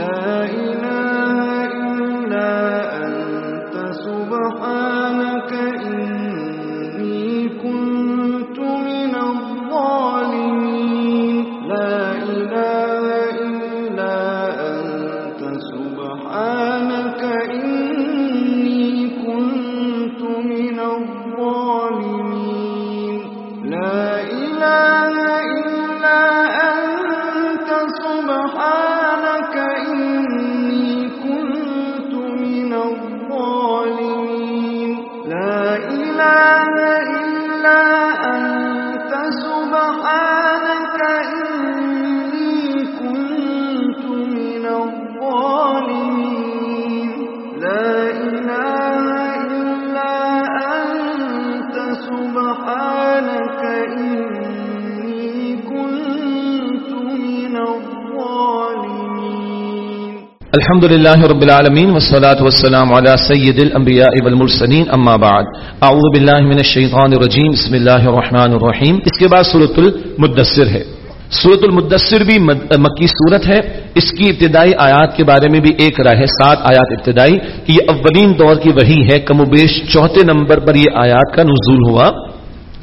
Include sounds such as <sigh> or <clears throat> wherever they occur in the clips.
لا الحمد لله رب العالمين والصلاة والسلام على سيد الأنبياء والمرسلين أما بعد. أعوذ بالله من الشيطان الرجيم بسم الله الرحمن الرحيم اس کے بعد سورة المدثر ہے. سورة المدثر بھی مکی صورت ہے. اس کی ابتدائی آیات کے بارے میں بھی ایک رائے ہے، سات آیات ابتدائی، کہ یہ اولین دور کی وہی ہے، کم و بیش چوتھے نمبر پر یہ آیات کا نزول ہوا۔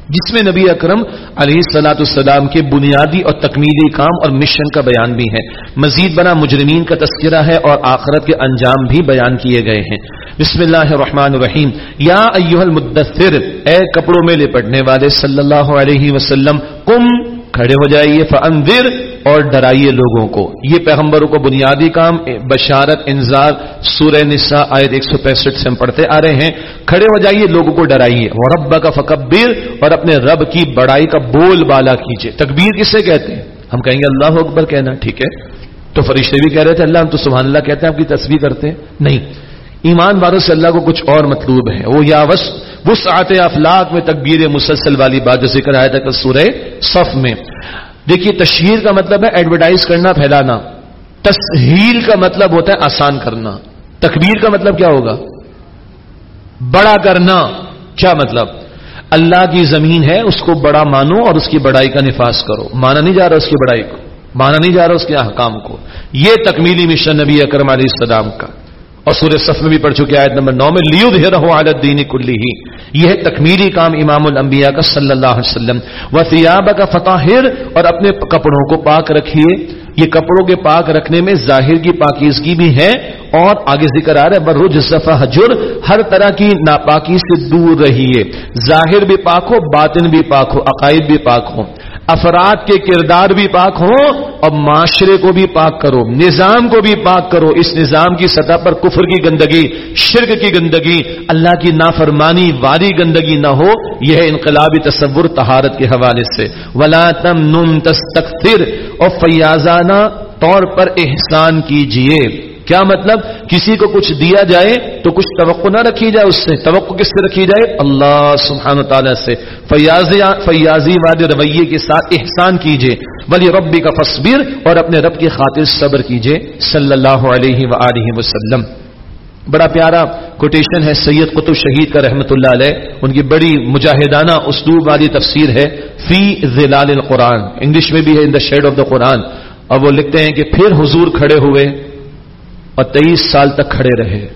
جس میں نبی اکرم علیہ السلاۃ السلام کے بنیادی اور تکمیلی کام اور مشن کا بیان بھی ہے مزید بنا مجرمین کا تذکرہ ہے اور آخرت کے انجام بھی بیان کیے گئے ہیں۔ بسم اللہ الرحمن الرحیم۔ یا ایوہ المدثر، اے کپڑوں میں لپٹنے والے صلی اللہ علیہ وسلم، کم کھڑے ہو جائیے، فانذر اور ڈرائیے لوگوں کو۔ یہ پیغمبروں کو بنیادی کام، بشارت، انذار، سورہ نساء، آیت 165 سے ہم پڑھتے آ رہے ہیں۔ کھڑے ہو جائیے، لوگوں کو ڈرائیے۔ رب کا فکبر اور اپنے رب کی بڑائی کا بول بالا کیجیے تکبیر کسے کہتے ہیں؟ ہم کہیں گے اللہ اکبر کہنا، ٹھیک ہے۔ تو فرشتے بھی کہہ رہے تھے، اللہ ہم تو سبحان اللہ کہتے ہیں، آپ کی تصویر کرتے ہیں۔ نہیں۔ ایمان والوں سے اللہ کو کچھ اور مطلوب ہے۔ وہ یا وس وسعت افلاق میں تکبیر مسلسل والی بات جو ذکر آیا تھا سورہ صف میں۔ دیکھیے تشہیر کا مطلب ہے ایڈورٹائز کرنا، پھیلانا۔ تسہیل کا مطلب ہوتا ہے آسان کرنا۔ تکبیر کا مطلب کیا ہوگا؟ بڑا کرنا۔ کیا مطلب؟ اللہ کی زمین ہے، اس کو بڑا مانو اور اس کی بڑائی کا نفاذ کرو۔ مانا نہیں جا رہا اس کی بڑائی کو۔ مانا نہیں جا رہا اس کے احکام کو۔ یہ تکمیلی مشن نبی اکرم علیہ السلام کا۔ اور سورہ صف میں بھی پڑھ چکے آیت نمبر نو میں لیو رہو عالت دینی کلی ہی یہ ہے تکمیلی کام امام الانبیاء کا، صلی اللہ علیہ وسلم۔ وسیاب کا فتاحر اور اپنے کپڑوں کو پاک رکھیے۔ یہ کپڑوں کے پاک رکھنے میں ظاہر کی پاکیزگی بھی ہے۔ اور آگے ذکر آ رہا ہے، برج صفا حجر ہر طرح کی ناپاکی سے دور رہیے۔ ظاہر بھی پاک ہو، باطن بھی پاک ہو، عقائد بھی پاک ہو افراد کے کردار بھی پاک ہوں اور معاشرے کو بھی پاک کرو، نظام کو بھی پاک کرو۔ اس نظام کی سطح پر کفر کی گندگی، شرک کی گندگی، اللہ کی نافرمانی واری گندگی نہ ہو، یہ انقلابی تصور تہارت کے حوالے سے۔ ولا تم نم تستکثر اور فیاضانہ طور پر احسان کیجیے۔ کیا مطلب کسی کو کچھ دیا جائے تو کچھ توقع نہ رکھی جائے اس سے توقع کس سے رکھی جائے اللہ سبحانہ تعالیٰ سے فیاضی فیاضی والے رویے کے ساتھ احسان کیجیے ولی ربی کا فصبر اور اپنے رب کی خاطر صبر کیجیے صلی اللہ علیہ وآلہ وسلم بڑا پیارا کوٹیشن ہے سید قطب شہید کا رحمت اللہ علیہ ان کی بڑی مجاہدانہ اسلوب والی تفسیر ہے فی ذلال القرآن انگلش میں بھی ہے ان دا شیڈ آف دا قرآن اور وہ لکھتے ہیں کہ پھر حضور کھڑے ہوئے اور تیئیس سال تک کھڑے رہے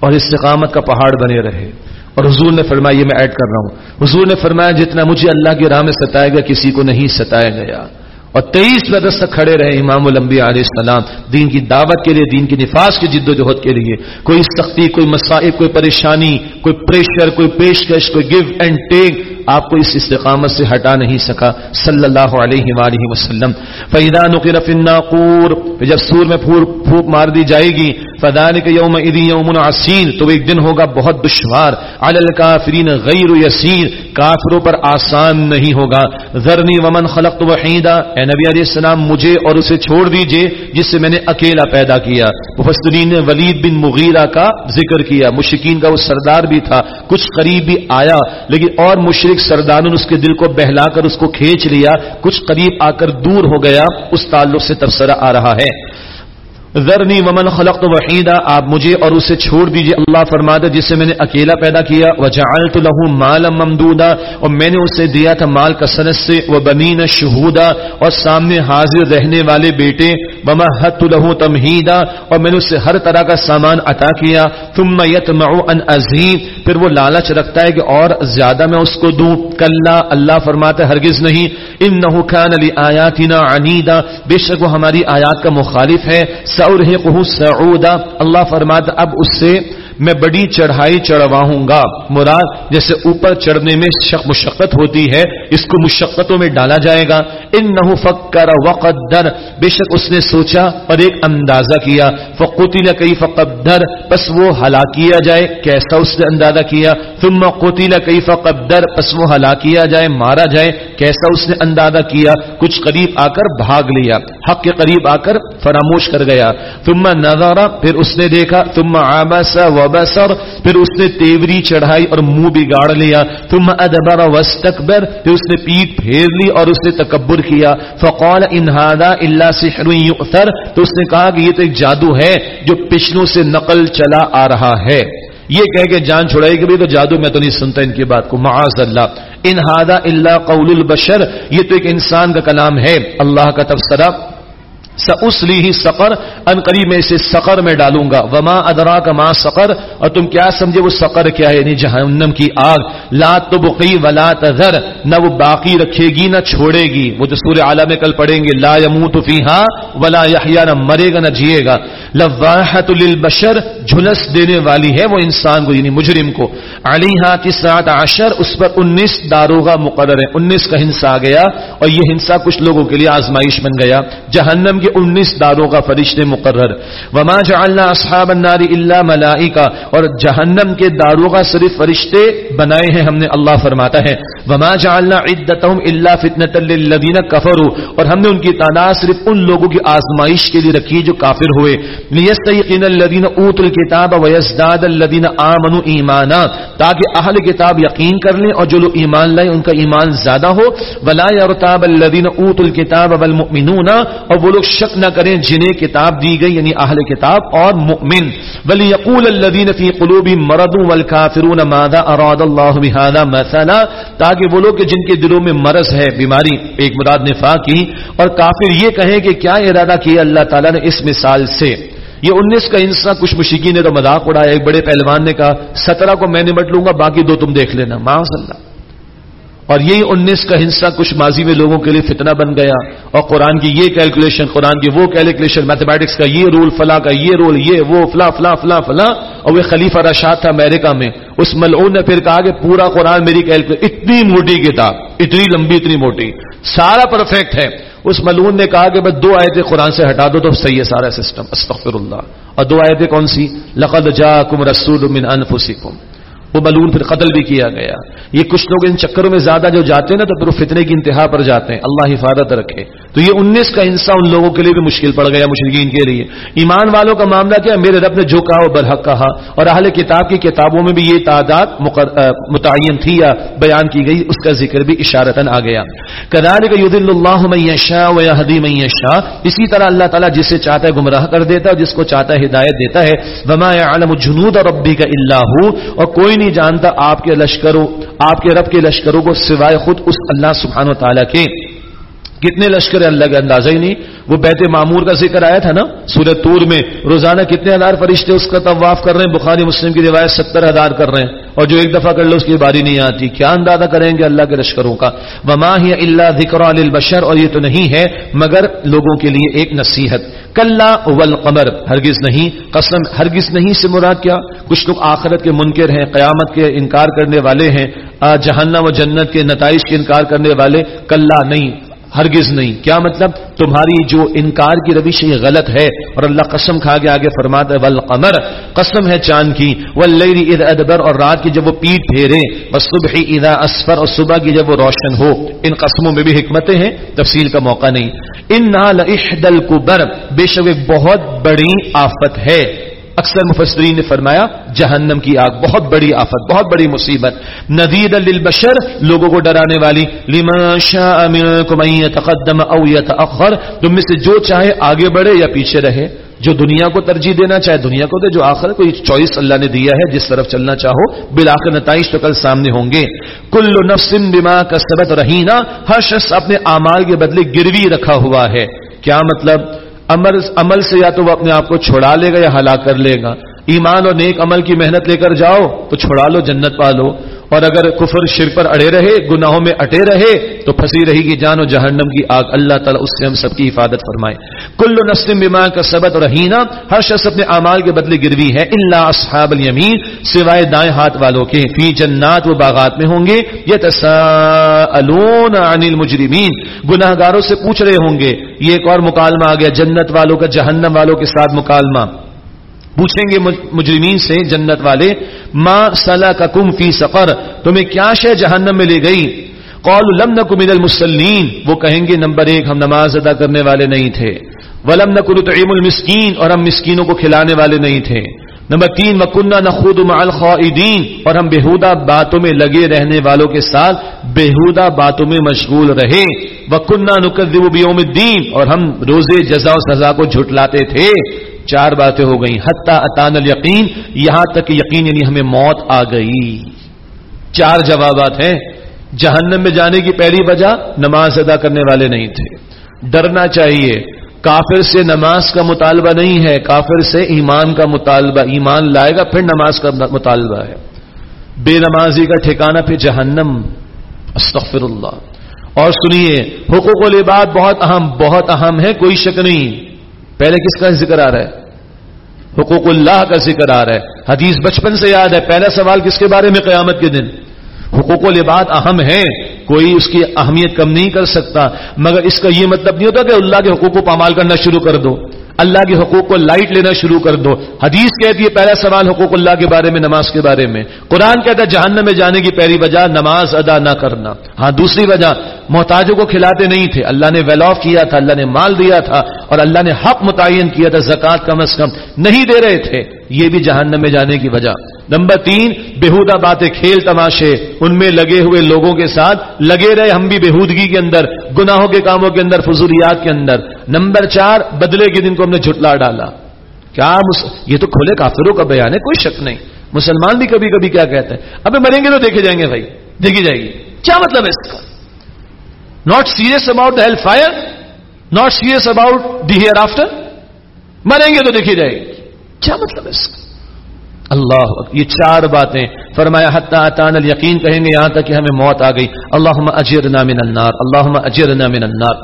اور استقامت کا پہاڑ بنے رہے اور حضور نے فرمایا، یہ میں ایڈ کر رہا ہوں۔ حضور نے فرمایا، جتنا مجھے اللہ کی راہ میں ستایا گیا کسی کو نہیں ستایا گیا۔ اور تیئیس برس تک کھڑے رہے امام الانبیاء علیہ السلام، دین کی دعوت کے لیے، دین کی نفاذ کی جد و جہد کے لیے۔ کوئی سختی، کوئی مسائل، کوئی پریشانی، کوئی پریشر، کوئی پیشکش، کوئی گیو اینڈ ٹیک آپ کو اس استقامت سے ہٹا نہیں سکا، صلی اللہ علیہ وآلہ وسلم۔ فیدا نقر فی الناقور جب سور میں پھور پھوک مار دی جائے گی فذلك یوم اذی یوم عسیر تو ایک دن ہوگا بہت دشوار۔ علی الکافرین غیر یسیر کافروں پر آسان نہیں ہوگا۔ ذرنی ومن خلقت وحیدا اے نبی علیہ السلام، مجھے اور اسے چھوڑ دیجیے، جس سے میں نے اکیلا پیدا کیا۔ مفسرین نے ولید بن مغیرہ کا ذکر کیا۔ مشکین کا وہ سردار بھی تھا، کچھ قریب بھی آیا، لیکن اور ایک سرداروں نے اس کے دل کو بہلا کر اس کو کھینچ لیا، کچھ قریب آ کر دور ہو گیا، اس تعلق سے تبصرہ آ رہا ہے۔ ذرنی ومن خلقت وحیدا، آپ مجھے اور اسے چھوڑ دیجیے، اللہ فرماتا جسے میں نے اکیلا پیدا کیا، وجعلت له مالا ممدودا، اور میں نے اسے دیا تھا مال کا سنت سے، وبنین شہودا، اور سامنے حاضر رہنے والے بیٹے ومہدت له تمہیدا، اور میں نے اسے ہر طرح کا سامان عطا کیا، ثم يطمع ان ازید پھر وہ لالچ رکھتا ہے کہ اور زیادہ میں اس کو دوں۔ کلا، اللہ فرماتا ہے، ہرگز نہیں۔ انه كان لآياتنا عنيدا بے شک وہ ہماری آیات کا مخالف ہے۔ سعودہ سعودا اللہ فرماد اب اس سے میں بڑی چڑھائی چڑھواؤں گا مراد جیسے اوپر چڑھنے میں شک مشقت ہوتی ہے، اس کو مشقتوں میں ڈالا جائے گا۔ ان نہ فکر وقدر۔ بے شک اس نے سوچا اور ایک اندازہ کیا۔ فقوتی کئی فقدر بس وہ ہلاک کیا جائے، کیسا اس نے اندازہ کیا؟ ثم قتل کئی فقدر بس وہ ہلاک کیا جائے، مارا جائے، کیسا اس نے اندازہ کیا؟ کچھ قریب آ کر بھاگ لیا۔ حق کے قریب آ کر فراموش کر گیا۔ ثم نظر، پھر اس نے دیکھا۔ ثم عبس وبصر پھر اس نے تیوری چڑھائی اور منہ بگاڑ لیا۔ ثم ادبر واستكبر، پھر اس نے پیٹ پھیر لی اور اس نے تکبر کیا۔ فقال ان هذا الا سحر يؤثر۔ تو اس نے کہا کہ یہ تو ایک جادو ہے جو پچھلوں سے نقل چلا آ رہا ہے۔ یہ کہہ کے جان چھڑائی کہ تو جادو میں تو نہیں سنتا ان کی بات کو۔ معاذ اللہ۔ ان ہادا اللہ قول البشر، یہ تو ایک انسان کا کلام ہے۔ اللہ کا تبصرہ سلی ہی سقر، ان قریب میں اسے سقر میں ڈالوں گا۔ وما ادرا کا ماں سقر، اور تم کیا سمجھے وہ سقر کیا ہے؟ یعنی جہنم کی آگ۔ لا تو بقی ولا تذر، نہ وہ باقی رکھے گی، نہ چھوڑے گی۔ وہ جو سورہ عالم میں کل پڑھیں گے، لا يموت فیہا ولا یحیا نہ مرے گا، نہ جیے گا۔ لواحت للبشر، جھلس دینے والی ہے وہ انسان کو یعنی مجرم کو۔ علیہا تسعۃ عشر، اس پر انیس داروغہ مقرر ہے انیس کا ہنسا آ گیا، اور یہ ہنسا کچھ لوگوں کے لیے آزمائش بن گیا۔ جہنم کے انیس داروں کا فرشتے مقرر۔ وما جعلنا اصحاب النار الا ملائکہ اور جہنم کے داروں کا صرف فرشتے بنائے ہیں، ہم نے اللہ فرماتا ہے۔ وما جعلنا عدتهم الا فتنه للذین کفروا اور ہم نے ان کی تعداد صرف ان لوگوں کی آزمائش کے لیے رکھی جو کافر ہوئے۔ لیستيقن الذين اوتوا الكتاب ويزداد الذين امنوا ایمانا تاکہ اہل کتاب یقین کر لیں اور جو لوگ ایمان لائے ان کا ایمان زیادہ ہو۔ ولا يرتاب الذين اوتوا الكتاب والمؤمنون۔ اور وہ لوگ شک نہ کریں جنہیں کتاب دی گئی یعنی اہل کتاب اور مؤمن۔ ولی یقول الذین فی قلوب مرض والکافرون ماذا اراد اللہ بهذا مثلا۔ تاکہ وہ لوگ کہ جن کے دلوں میں مرض ہے، بیماری، ایک مراد نفاق کی، اور کافر یہ کہیں کہ کیا ارادہ کیا اللہ تعالیٰ نے اس مثال سے؟ یہ انیس کا انسان کچھ مشکی نے تو مذاق اڑایا، ایک بڑے پہلوان نے کہا، سترہ کو میں نمٹ لوں گا، باقی دو تم دیکھ لینا۔ ماض اللہ؟ اور یہی انیس کا حصہ کچھ ماضی میں لوگوں کے لیے فتنہ بن گیا اور قرآن کی یہ کیلکولیشن قرآن کی وہ کیلکولیشن میتھمیٹکس کا یہ رول فلاں کا یہ رول یہ وہ، فلاں فلاں فلاں فلاں، اور وہ خلیفہ رشاد تھا امریکہ میں۔ اس ملعون نے پھر کہا کہ پورا قرآن میری کیلکولیشن اتنی موٹی کتاب، اتنی لمبی، اتنی موٹی، سارا پرفیکٹ ہے۔ اس ملعون نے کہا کہ بس دو آیتیں قرآن سے ہٹا دو تو صحیح ہے سارا سسٹم استغفر اللہ۔ اور دو آیتیں کون سی؟ لقد جاءکم رسول من انفسکم۔ وہ بلون پھر قتل بھی کیا گیا۔ یہ کچھ لوگ ان چکروں میں زیادہ جو جاتے ہیں نا تو پھر فتنے کی انتہا پر جاتے ہیں۔ اللہ حفاظت رکھے۔ تو یہ انیس کا حصہ ان لوگوں کے لیے بھی مشکل پڑ گیا مشرقین کے لیے۔ ایمان والوں کا معاملہ کیا میرے رب نے جو کہا وہ برحق کہا۔ اور اہل کتاب کی کتابوں میں بھی یہ تعداد متعین تھی یا بیان کی گئی، اس کا ذکر بھی اشارتن آ گیا۔ کدار کا ید اللہ میشا و حدی میشا اسی طرح اللہ تعالیٰ جسے چاہتا ہے گمراہ کر دیتا ہے جس کو چاہتا ہے ہدایت دیتا ہے۔ وما عالم جنود اور ربی کا اللہ اور کوئی نہیں جانتا آپ کے لشکروں، آپ کے رب کے لشکروں کو سوائے خود اس اللہ سبحانہ و تعالیٰ کے۔ کتنے لشکر اللہ کا اندازہ ہی نہیں، وہ بیت معمور کا ذکر آیا تھا نا سورت تور میں۔ روزانہ کتنے ہزار فرشتے اس کا طواف کر رہے ہیں، بخاری مسلم کی روایت ستر ہزار کر رہے ہیں۔ اور جو ایک دفعہ کر لو اس کی باری نہیں آتی۔ کیا اندازہ کریں گے اللہ کے لشکروں کا؟ وما ہی اللہ ذکر البشر اور یہ تو نہیں ہے، مگر لوگوں کے لیے ایک نصیحت۔ کل والقمر، ہرگز نہیں۔ قسم ہرگز نہیں سے مراد کیا؟ کچھ لوگ آخرت کے منکر ہیں، قیامت کے انکار کرنے والے ہیں۔ جہنم و جنت کے نتائج کے انکار کرنے والے کل نہیں۔ ہرگز نہیں۔ کیا مطلب؟ تمہاری جو انکار کی روش یہ غلط ہے اور اللہ قسم کھا کے آگے فرماتا ہے، والقمر۔ قسم ہے چاند کی۔ واللیل اذا ادبر۔ اور رات کی جب وہ پیٹ پھیرے۔ والصبح اذا اسفر۔ اور صبح کی جب وہ روشن ہو۔ ان قسموں میں بھی حکمتیں ہیں۔ تفصیل کا موقع نہیں۔ انہا لإحد الكبر بے شک ایک بہت بڑی آفت ہے۔ اکثر مفسرین نے فرمایا، جہنم کی آگ بہت بڑی آفت، بہت بڑی مصیبت۔ ندید للبشر، لوگوں کو ڈرانے والی۔ لمن شاء منکم ان يتقدم او يتاخر تم میں سے جو چاہے آگے بڑھے یا پیچھے رہے۔ جو دنیا کو ترجیح دینا چاہے، دنیا کو دے، جو آخر کوئی چوائس اللہ نے دیا ہے، جس طرف چلنا چاہو، بالآخر نتائج تو کل سامنے ہوں گے۔ کل نفسم بما کا سبت رہینا۔ ہر شخص اپنے اعمال کے بدلے گروی رکھا ہوا ہے۔ کیا مطلب؟ عمل سے یا تو وہ اپنے آپ کو چھڑا لے گا یا ہلاک کر لے گا۔ ایمان اور نیک عمل کی محنت لے کر جاؤ تو چھڑا لو، جنت پا لو اور اگر کفر شر پر اڑے رہے، گناہوں میں اٹے رہے، تو پھنسی رہے گی جان و جہنم کی آگ۔ اللہ تعالیٰ اس سے ہم سب کی حفاظت فرمائے۔ کل نسلم بیمار کا سبت رہینا، ہر شخص اپنے اعمال کے بدلے گروی ہے۔ اللہ اصحاب الیمین، سوائے دائیں ہاتھ والوں کے۔ فی جنات و باغات میں ہوں گے۔ یہ تسالون عن المجرمین۔ گناہ گاروں سے پوچھ رہے ہوں گے۔ یہ ایک اور مکالمہ آ گیا، جنت والوں کا جہنم والوں کے ساتھ مکالمہ۔ پوچھیں گے مجرمین سے جنت والے ماں سلا کا کم فی سفر تمہیں کیا شے جہنم میں لے گئی؟ قول لم نکم من المسلین وہ کہیں گے، نمبر ایک، ہم نماز ادا کرنے والے نہیں تھے۔ ولم نکن تعیم المسکین، اور ہم مسکینوں کو کھلانے والے نہیں تھے۔ نمبر تین وکنہ نخود مع الخائدین اور ہم بےحودہ باتوں میں لگے رہنے والوں کے ساتھ بےحودہ باتوں میں مشغول رہے۔ وکنہ نکذب بیوم الدین اور ہم روزے جزا و سزا کو جھٹلاتے تھے۔ چار باتیں ہو گئیں۔ حتیٰ اطان الیقین، یہاں تک یقین یعنی ہمیں موت آ گئی۔ چار جوابات ہیں۔ جہنم میں جانے کی پہلی وجہ نماز ادا کرنے والے نہیں تھے۔ ڈرنا چاہیے۔ کافر سے نماز کا مطالبہ نہیں ہے۔ کافر سے ایمان کا مطالبہ، ایمان لائے گا، پھر نماز کا مطالبہ ہے۔ بے نمازی کا ٹھکانہ پھر جہنم۔ استغفر اللہ۔ اور سنیے، حقوق العباد بہت اہم بہت اہم ہے کوئی شک نہیں۔ پہلے کس کا ذکر آ رہا ہے؟ حقوق اللہ کا ذکر آ رہا ہے۔ حدیث بچپن سے یاد ہے، پہلا سوال کس کے بارے میں قیامت کے دن؟ حقوق العباد اہم ہے کوئی اس کی اہمیت کم نہیں کر سکتا، مگر اس کا یہ مطلب نہیں ہوتا کہ اللہ کے حقوق کو پامال کرنا شروع کر دو۔ اللہ کے حقوق کو لائٹ لینا شروع کر دو۔ حدیث کہتی ہے، پہلا سوال حقوق اللہ کے بارے میں، نماز کے بارے میں۔ قرآن کہتا ہے، جہنم میں جانے کی پہلی وجہ نماز ادا نہ کرنا۔ ہاں دوسری وجہ، محتاجوں کو کھلاتے نہیں تھے۔ اللہ نے ویل آف کیا تھا، اللہ نے مال دیا تھا اور اللہ نے حق متعین کیا تھا، زکوٰۃ کم از کم نہیں دے رہے تھے۔ یہ بھی جہنم میں جانے کی وجہ۔ نمبر تین، بےحودہ باتیں کھیل تماشے۔ ان میں لگے ہوئے لوگوں کے ساتھ لگے رہے ہم بھی بےحودگی کے اندر، گناہوں کے کاموں کے اندر، فضولیات کے اندر۔ نمبر چار، بدلے کے دن کو ہم نے جھٹلا ڈالا۔ کیا یہ تو کھلے کافروں کا بیان ہے، کوئی شک نہیں۔ مسلمان بھی کبھی کبھی کیا کہتے ہیں؟ ابھی مریں گے تو دیکھے جائیں گے بھائی، دیکھی جائے گی۔ کیا مطلب ہے اس کا؟ Not serious about the hellfire not serious about the hereafter مریں گے تو دیکھی جائے گی۔ کیا مطلب ہے اس کا؟ اللہ یہ چار باتیں۔ فرمایا، حتیٰ اتان یقین کہیں گے یہاں تک کہ ہمیں موت آ گئی۔ اللہ اجرنا من النار اللہ اجرنا من النار۔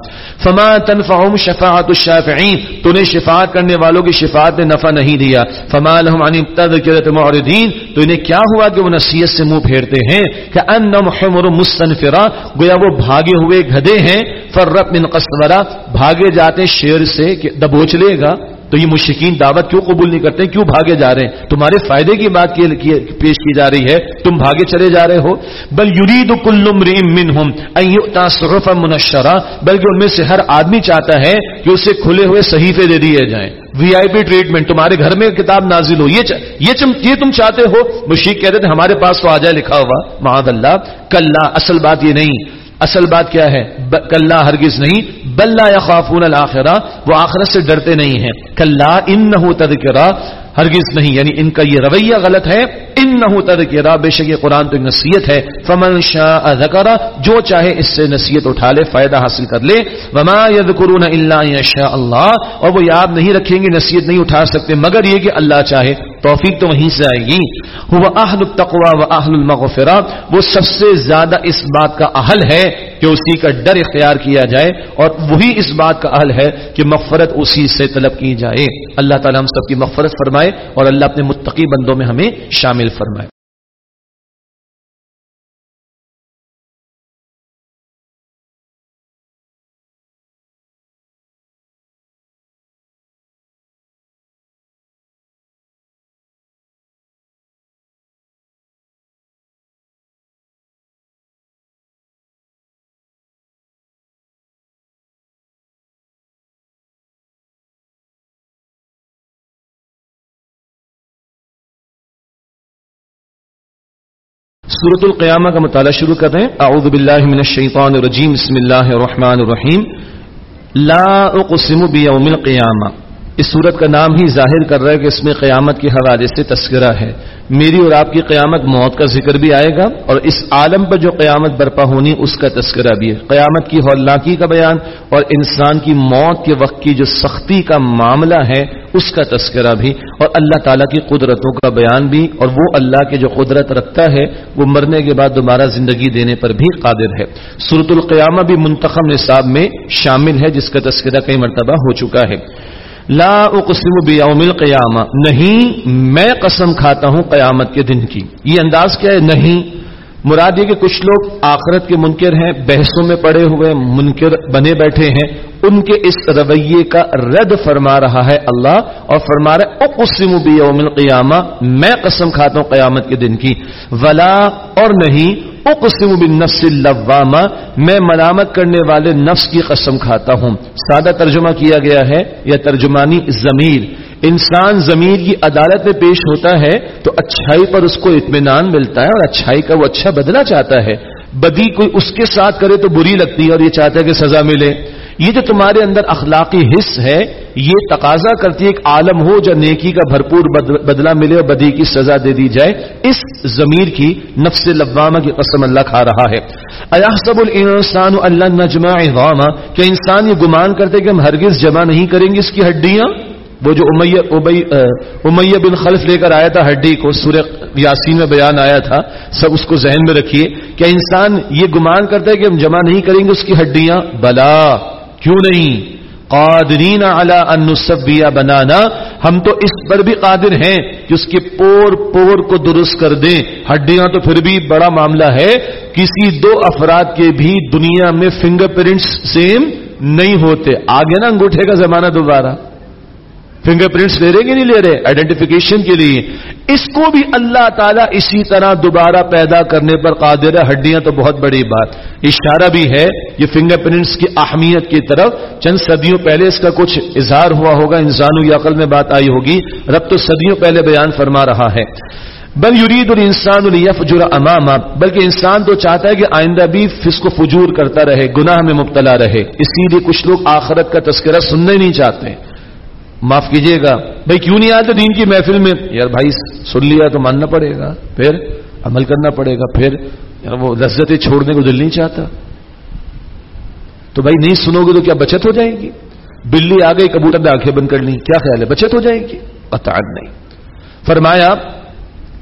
فما تنفعهم شفاعت الشافعین تو نے شفاعت کرنے والوں کی شفاعت نے نفع نہیں دیا۔ فما لهم عن تذکرت معرضین تو انہیں کیا ہوا کہ وہ نصیحت سے منہ پھیرتے ہیں؟ کہ انم حمر مستنفرا گویا وہ بھاگے ہوئے گدھے ہیں۔ فرت من قصورا بھاگے جاتے شیر سے کہ دبوچ لے گا۔ تو یہ مشکین دعوت کیوں قبول نہیں کرتے کیوں بھاگے جا رہے ہیں؟ تمہارے فائدے کی بات پیش کی جا رہی ہے، تم بھاگے چلے جا رہے ہو۔ بل یرید کل منہم منشرا، بلکہ ان میں سے ہر آدمی چاہتا ہے کہ اسے کھلے ہوئے صحیفے دے دیے جائیں۔ وی آئی پی ٹریٹمنٹ، تمہارے گھر میں کتاب نازل ہو۔ یہ یہ تم چاہتے ہو؟ مشیق کہتے تھے، ہمارے پاس تو آ جائے لکھا ہوا معاذ اللہ، کل اصل بات یہ نہیں۔ اصل بات کیا ہے؟ کلّا ہرگز نہیں بلّا یا خافون الآخرہ وہ آخرت سے ڈرتے نہیں ہیں۔ کلّا ان تذکرہ، ہرگز نہیں یعنی ان کا یہ رویہ غلط ہے۔ ان تذکرہ، بے شک یہ قرآن تو ایک نصیحت ہے، فمن شاء ذکر، جو چاہے اس سے نصیحت اٹھا لے، فائدہ حاصل کر لے، وما یذکرون الا یشاء اللہ اور وہ یاد نہیں رکھیں گے، نصیحت نہیں اٹھا سکتے، مگر یہ کہ اللہ چاہے، توفیق تو وہیں سے آئے گی۔ وہ اہل التقوی و اہل المغفرہ وہ سب سے زیادہ اس بات کا اہل ہے کہ اسی کا ڈر اختیار کیا جائے اور وہی اس بات کا اہل ہے کہ مغفرت اسی سے طلب کی جائے۔ اللہ تعالی ہم سب کی مغفرت فرمائے اور اللہ اپنے متقی بندوں میں ہمیں شامل فرمائے۔ سورت القیامہ کا مطالعہ شروع کر رہے ہیں۔ اعوذ باللہ من الشیطان الرجیم، بسم اللہ الرحمن الرحیم۔ لا اقسم بیوم القیامہ۔ اس صورت کا نام ہی ظاہر کر رہا ہے کہ اس میں قیامت کے حوالے سے تذکرہ ہے۔ میری اور آپ کی قیامت موت کا ذکر بھی آئے گا اور اس عالم پر جو قیامت برپا ہونی اس کا تذکرہ بھی ہے۔ قیامت کی ہولناکی کا بیان اور انسان کی موت کے وقت کی جو سختی کا معاملہ ہے اس کا تذکرہ بھی اور اللہ تعالیٰ کی قدرتوں کا بیان بھی اور وہ اللہ کے جو قدرت رکھتا ہے وہ مرنے کے بعد دوبارہ زندگی دینے پر بھی قادر ہے۔ صورت القیامہ بھی منتخب نصاب میں شامل ہے جس کا تذکرہ کئی مرتبہ ہو چکا ہے۔ لا اقسم بیوم القیامہ۔ نہیں، میں قسم کھاتا ہوں قیامت کے دن کی۔ یہ انداز کیا ہے؟ نہیں۔ مراد یہ کہ کچھ لوگ آخرت کے منکر ہیں، بحثوں میں پڑے ہوئے، منکر بنے بیٹھے ہیں۔ ان کے اس رویے کا رد فرما رہا ہے اللہ اور فرما رہا ہے، اقسم بیوم القیامہ، میں قسم کھاتا ہوں قیامت کے دن کی۔ ولا اور نہیں اقسم بالنفس اللوامہ، میں ملامت کرنے والے نفس کی قسم کھاتا ہوں۔ سادہ ترجمہ کیا گیا ہے یا ترجمانی ضمیر؟ انسان ضمیر کی عدالت میں پیش ہوتا ہے تو اچھائی پر اس کو اطمینان ملتا ہے اور اچھائی کا وہ اچھا بدلا چاہتا ہے۔ بدی کوئی اس کے ساتھ کرے تو بری لگتی ہے اور یہ چاہتا ہے کہ سزا ملے۔ یہ جو تمہارے اندر اخلاقی حص ہے، یہ تقاضا کرتی ہے ایک عالم ہو جو نیکی کا بھرپور بدلہ ملے اور بدی کی سزا دے دی جائے۔ اس ضمیر کی نفس لبامہ کی قسم اللہ کھا رہا ہے۔ ایحسب الانسان اللہ نجمع عظاما کہ انسان یہ گمان کرتے کہ ہم ہرگز جمع نہیں کریں گے اس کی ہڈیاں؟ وہ جو امیہ بن خلف لے کر آیا تھا ہڈی کو، سورہ یاسین میں بیان آیا تھا، سب اس کو ذہن میں رکھیے۔ کیا انسان یہ گمان کرتا ہے کہ ہم جمع نہیں کریں گے اس کی ہڈیاں؟ بلا۔ کیوں نہیں؟ قادرین اعلی انسبیا بنانا، ہم تو اس پر بھی قادر ہیں کہ اس کے پور پور کو درست کر دیں۔ ہڈیاں تو پھر بھی بڑا معاملہ ہے۔ کسی دو افراد کے بھی دنیا میں فنگر پرنٹس سیم نہیں ہوتے۔ آگے نا انگوٹھے کا زمانہ دوبارہ۔ فنگر پرنٹس لے رہے کہ نہیں لے رہے آئیڈینٹیفیکیشن کے لیے۔ اس کو بھی اللہ تعالیٰ اسی طرح دوبارہ پیدا کرنے پر قادر ہے۔ ہڈیاں تو بہت بڑی بات۔ اشارہ بھی ہے یہ فنگر پرنٹس کی اہمیت کی طرف۔ چند صدیوں پہلے اس کا کچھ اظہار ہوا ہوگا۔ انسانوں کی عقل میں بات آئی ہوگی۔ رب تو صدیوں پہلے بیان فرما رہا ہے۔ بل یرید اور انسان الفجر امام بلکہ انسان تو چاہتا ہے کہ آئندہ بھی فسق و فجور کرتا رہے، گناہ میں مبتلا رہے۔ اسی لیے کچھ لوگ آخرت کا تذکرہ سننا ہی نہیں چاہتے۔ معاف کیجیے گا۔ بھائی کیوں نہیں آتے دین کی محفل میں؟ یار بھائی سن لیا تو ماننا پڑے گا۔ پھر عمل کرنا پڑے گا۔ پھر یار وہ لذتیں چھوڑنے کو دل نہیں چاہتا۔ تو بھائی نہیں سنو گے تو کیا بچت ہو جائے گی؟ بلی آ گئی، کبوتر نے آنکھیں بند کر لی کیا خیال ہے؟ بچت ہو جائے گی؟ قطعا نہیں۔ فرمایا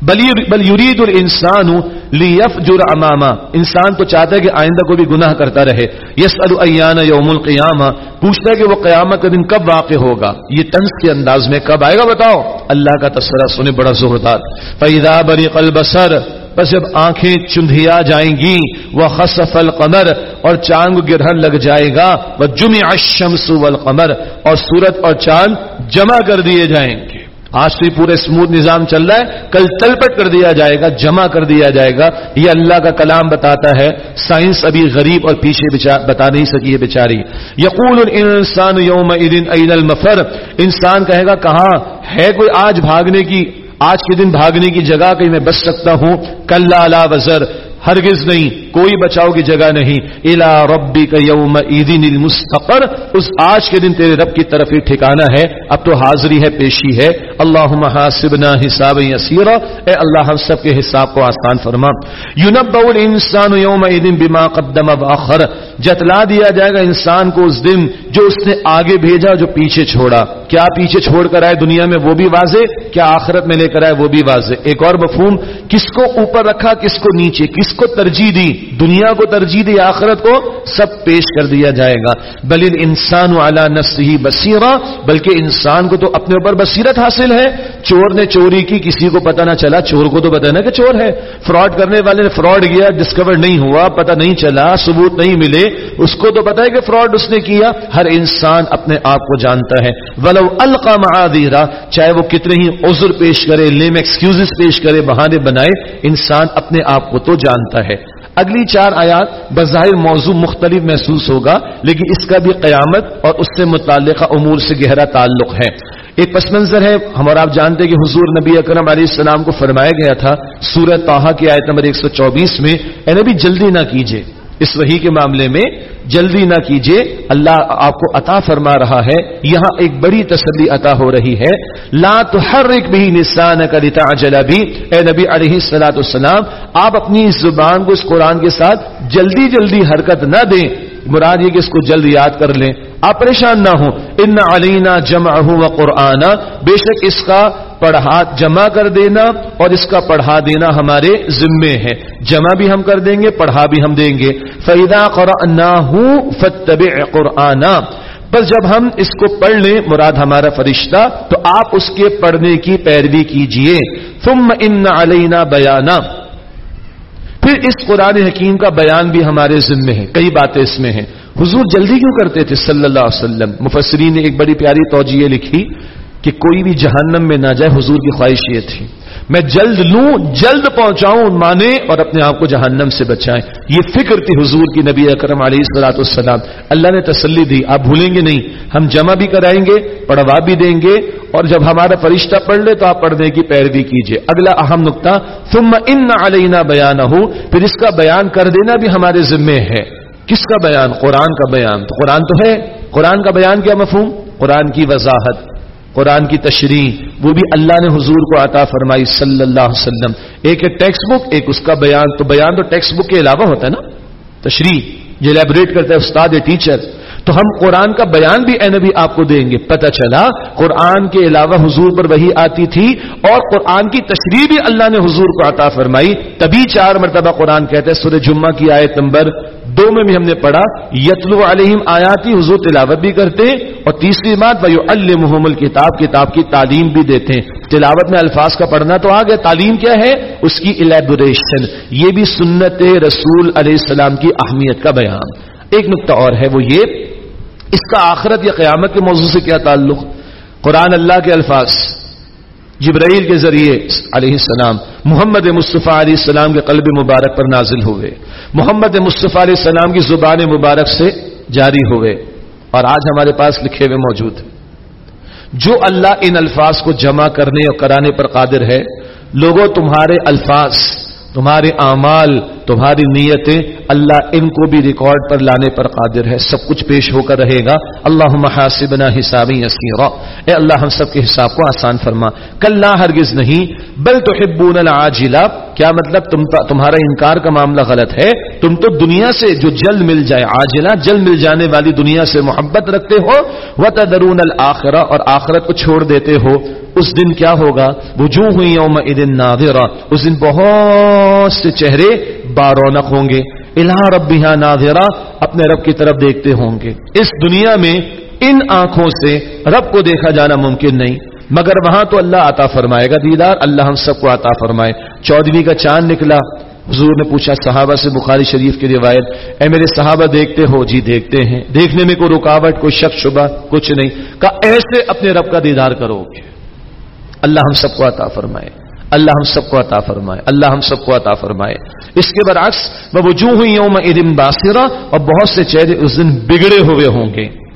بل یرید الانسان لیفجر اماما انسان تو چاہتا ہے کہ آئندہ کو بھی گناہ کرتا رہے. یسأل ایان یوم القیامہ پوچھتا ہے کہ وہ قیامت کا دن کب واقع ہوگا؟ یہ طنز کے انداز میں کب آئے گا بتاؤ؟ اللہ کا تذکرہ سنے بڑا زوردار. فاذا برق البصر بس جب آنکھیں چندھیا جائیں گی وہ خصف القمر، اور چاند گرہن لگ جائے گا وہ جمع الشمس والقمر، اور سورت اور چاند جمع کر دیے جائیں گے. آج تو پورے اسموتھ نظام چل رہا ہے۔ کل تلپٹ کر دیا جائے گا، جمع کر دیا جائے گا۔ یہ اللہ کا کلام بتاتا ہے۔ سائنس ابھی غریب اور پیچھے بتا نہیں سکی ہے بیچاری۔ یقول انسان یوم عید المفر۔ انسان کہے گا، کہاں؟ ہے کوئی آج بھاگنے کی، آج کے دن بھاگنے کی جگہ کہیں میں بچ سکتا ہوں؟ کل وزر۔ ہرگز نہیں۔ کوئی بچاؤ کی جگہ نہیں۔ الا ربی کا یوم عیدین المستقر۔ اس آج کے دن تیرے رب کی طرف ہی ٹھکانا ہے۔ اب تو حاضری ہے، پیشی ہے۔ اللہ حاسبنا حساب یسیرا۔ اے اللہ، ہم سب کے حساب کو آسان فرما۔ یونب انسان یوم عیدین بما قدم واخر جتلا دیا جائے گا انسان کو اس دن جو اس نے آگے بھیجا، جو پیچھے چھوڑا۔ کیا پیچھے چھوڑ کر آئے دنیا میں؟ وہ بھی واضح۔ کیا آخرت میں لے کر آئے؟ وہ بھی واضح۔ ایک اور مفہوم، کس کو اوپر رکھا، کس کو نیچے؟ کس کو ترجیح دی؟ دنیا کو ترجیح دی، آخرت کو سب پیش کر دیا جائے گا۔ بل انسان والا نسی بصیرہ، بلکہ انسان کو تو اپنے اوپر بصیرت حاصل ہے۔ چور نے چوری کی، کسی کو پتا نہ چلا، چور کو تو پتا نا کہ چور ہے۔ فراڈ کرنے والے نے فراڈ کیا ڈسکور نہیں ہوا پتا نہیں چلا، ثبوت نہیں ملے۔ اس کو تو پتا ہے کہ فراڈ اس نے کیا۔ ہر انسان اپنے آپ کو جانتا ہے۔ ولو القا معذیرہ چاہے وہ کتنے ہی عذر پیش کرے لیم ایکسکیوز پیش کرے، بہانے بنائے، انسان اپنے آپ کو تو جانتا ہے۔ اگلی چار آیات بظاہر موضوع مختلف محسوس ہوگا، لیکن اس کا بھی قیامت اور اس سے متعلقہ امور سے گہرا تعلق ہے۔ ایک پس منظر ہے ہم اور آپ جانتے ہیں کہ حضور نبی اکرم علیہ السلام کو فرمایا گیا تھا، سورہ تاہا کی آیت نمبر 124 میں، اے نبی جلدی نہ کیجیے اس وہی کے معاملے میں جلدی نہ کیجیے اللہ آپ کو عطا فرما رہا ہے۔ یہاں ایک بڑی تسلی عطا ہو رہی ہے۔ لا تحرک ہر ایک بھی نسان کرتا بھی اے نبی علیہ السلاۃ السلام آپ اپنی اس زبان کو اس قرآن کے ساتھ جلدی جلدی حرکت نہ دیں۔ مراد یہ کہ اس کو جلد یاد کر لیں۔ آپ پریشان نہ ہوں۔ ان علینا جمع و قرآن بے شک اس کا پڑھا جمع کر دینا اور اس کا پڑھا دینا ہمارے ذمے ہے۔ جمع بھی ہم کر دیں گے، پڑھا بھی ہم دیں گے۔ فیدا قرآن ہوں فتب قرآن پر جب ہم اس کو پڑھ لیں، مراد ہمارا فرشتہ، تو آپ اس کے پڑھنے کی پیروی کیجیے۔ ثم ان علینا بیانہ پھر اس قرآن حکیم کا بیان بھی ہمارے ذمے ہے، کئی باتیں اس میں ہیں۔ حضور جلدی کیوں کرتے تھے؟ صلی اللہ علیہ وسلم۔ مفسرین نے ایک بڑی پیاری توجہ لکھی کہ کوئی بھی جہنم میں نہ جائے، حضور کی خواہش یہ تھی۔ میں جلد لوں، جلد پہنچاؤں مانے اور اپنے آپ کو جہنم سے بچائیں۔ یہ فکر تھی حضور کی نبی اکرم علیہ السلاۃ السلام اللہ نے تسلی دی، آپ بھولیں گے نہیں۔ ہم جمع بھی کرائیں گے، پڑھوا بھی دیں گے۔ اور جب ہمارا فرشتہ پڑھ لے تو آپ پڑھنے کی پیروی کیجیے۔ اگلا اہم نقطہ، ثم ان علینا بیان ہو پھر اس کا بیان کر دینا بھی ہمارے ذمے ہے۔ کس کا بیان؟ قرآن کا بیان۔ تو قرآن تو ہے۔ قرآن کا بیان کیا مفہوم؟ قرآن کی وضاحت۔ قرآن کی تشریح، وہ بھی اللہ نے حضور کو عطا فرمائی صلی اللہ علیہ وسلم۔ ایک ہے ٹیکسٹ بک، ایک اس کا بیان۔ تو بیان تو ٹیکسٹ بک کے علاوہ ہوتا ہے نا؟ تشریح جو لیبریٹ کرتا ہے استاد یا ٹیچر تو ہم قرآن کا بیان بھی اے نبی آپ کو دیں گے۔ پتہ چلا، قرآن کے علاوہ حضور پر وہی آتی تھی اور قرآن کی تشریح بھی اللہ نے حضور کو عطا فرمائی۔ تبھی چار مرتبہ قرآن کہتے ہیں، سورہ جمعہ کی آیت نمبر دو میں بھی ہم نے پڑھا۔ یتلو علیہم آیاتی، حضور تلاوت بھی کرتے۔ اور تیسری بات وہ المحم الکتاب، کتاب کی تعلیم بھی دیتے ہیں۔ تلاوت میں الفاظ کا پڑھنا تو آ گیا۔ تعلیم کیا ہے؟ اس کی الیبوریشن یہ بھی سنت رسول علیہ السلام کی اہمیت کا بیان۔ ایک نقطہ اور ہے وہ یہ اس کا آخرت یا قیامت کے موضوع سے کیا تعلق؟ قرآن اللہ کے الفاظ، جبرائیل کے ذریعے علیہ السلام، محمد مصطفیٰ علیہ السلام کے قلب مبارک پر نازل ہوئے، محمد مصطفیٰ علیہ السلام کی زبان مبارک سے جاری ہوئے، اور آج ہمارے پاس لکھے ہوئے موجود جو اللہ ان الفاظ کو جمع کرنے اور کرانے پر قادر ہے، لوگوں تمہارے الفاظ، تمہارے اعمال تمہاری نیتیں اللہ ان کو بھی ریکارڈ پر لانے پر قادر ہے، سب کچھ پیش ہو کر رہے گا۔ اللہ محاسبنا حسابی یسیرا۔ اے اللہ، ہم سب کے حساب کو آسان فرما۔ کل ہرگز نہیں، بل تو حبون العاجلہ۔ کیا مطلب؟ تم تمہارا انکار کا معاملہ غلط ہے۔ تم تو دنیا سے جو جلد مل جائے، عاجلہ جلد مل جانے والی دنیا سے محبت رکھتے ہو۔ وہ تدرون الآخرہ اور آخرت کو چھوڑ دیتے ہو۔ اس دن کیا ہوگا؟ وجوہ ہوئی یوم ادن نادرا اس دن بہت سے چہرے بارونق ہوں گے۔ الہ رب ناظرہ، اپنے رب کی طرف دیکھتے ہوں گے۔ اس دنیا میں ان آنکھوں سے رب کو دیکھا جانا ممکن نہیں، مگر وہاں تو اللہ عطا فرمائے گا۔ دیدار، اللہ ہم سب کو عطا فرمائے۔ چودھری کا چاند نکلا۔ حضور نے پوچھا، صحابہ سے بخاری شریف کی روایت، اے میرے صحابہ دیکھتے ہو؟ جی دیکھتے ہیں۔ دیکھنے میں کوئی رکاوٹ، کوئی شک شبہ، کچھ نہیں۔ کہ ایسے اپنے رب کا دیدار کرو گے۔ اللہ ہم سب کو عطا فرمائے۔ اللہ ہم سب کو عطا فرمائے، اللہ ہم سب کو عطا فرمائے۔ اس کے برعکس وہ وجوہ ہوئی یوم ادم باسرا اور بہت سے چہرے اس دن بگڑے ہوئے ہوں گے۔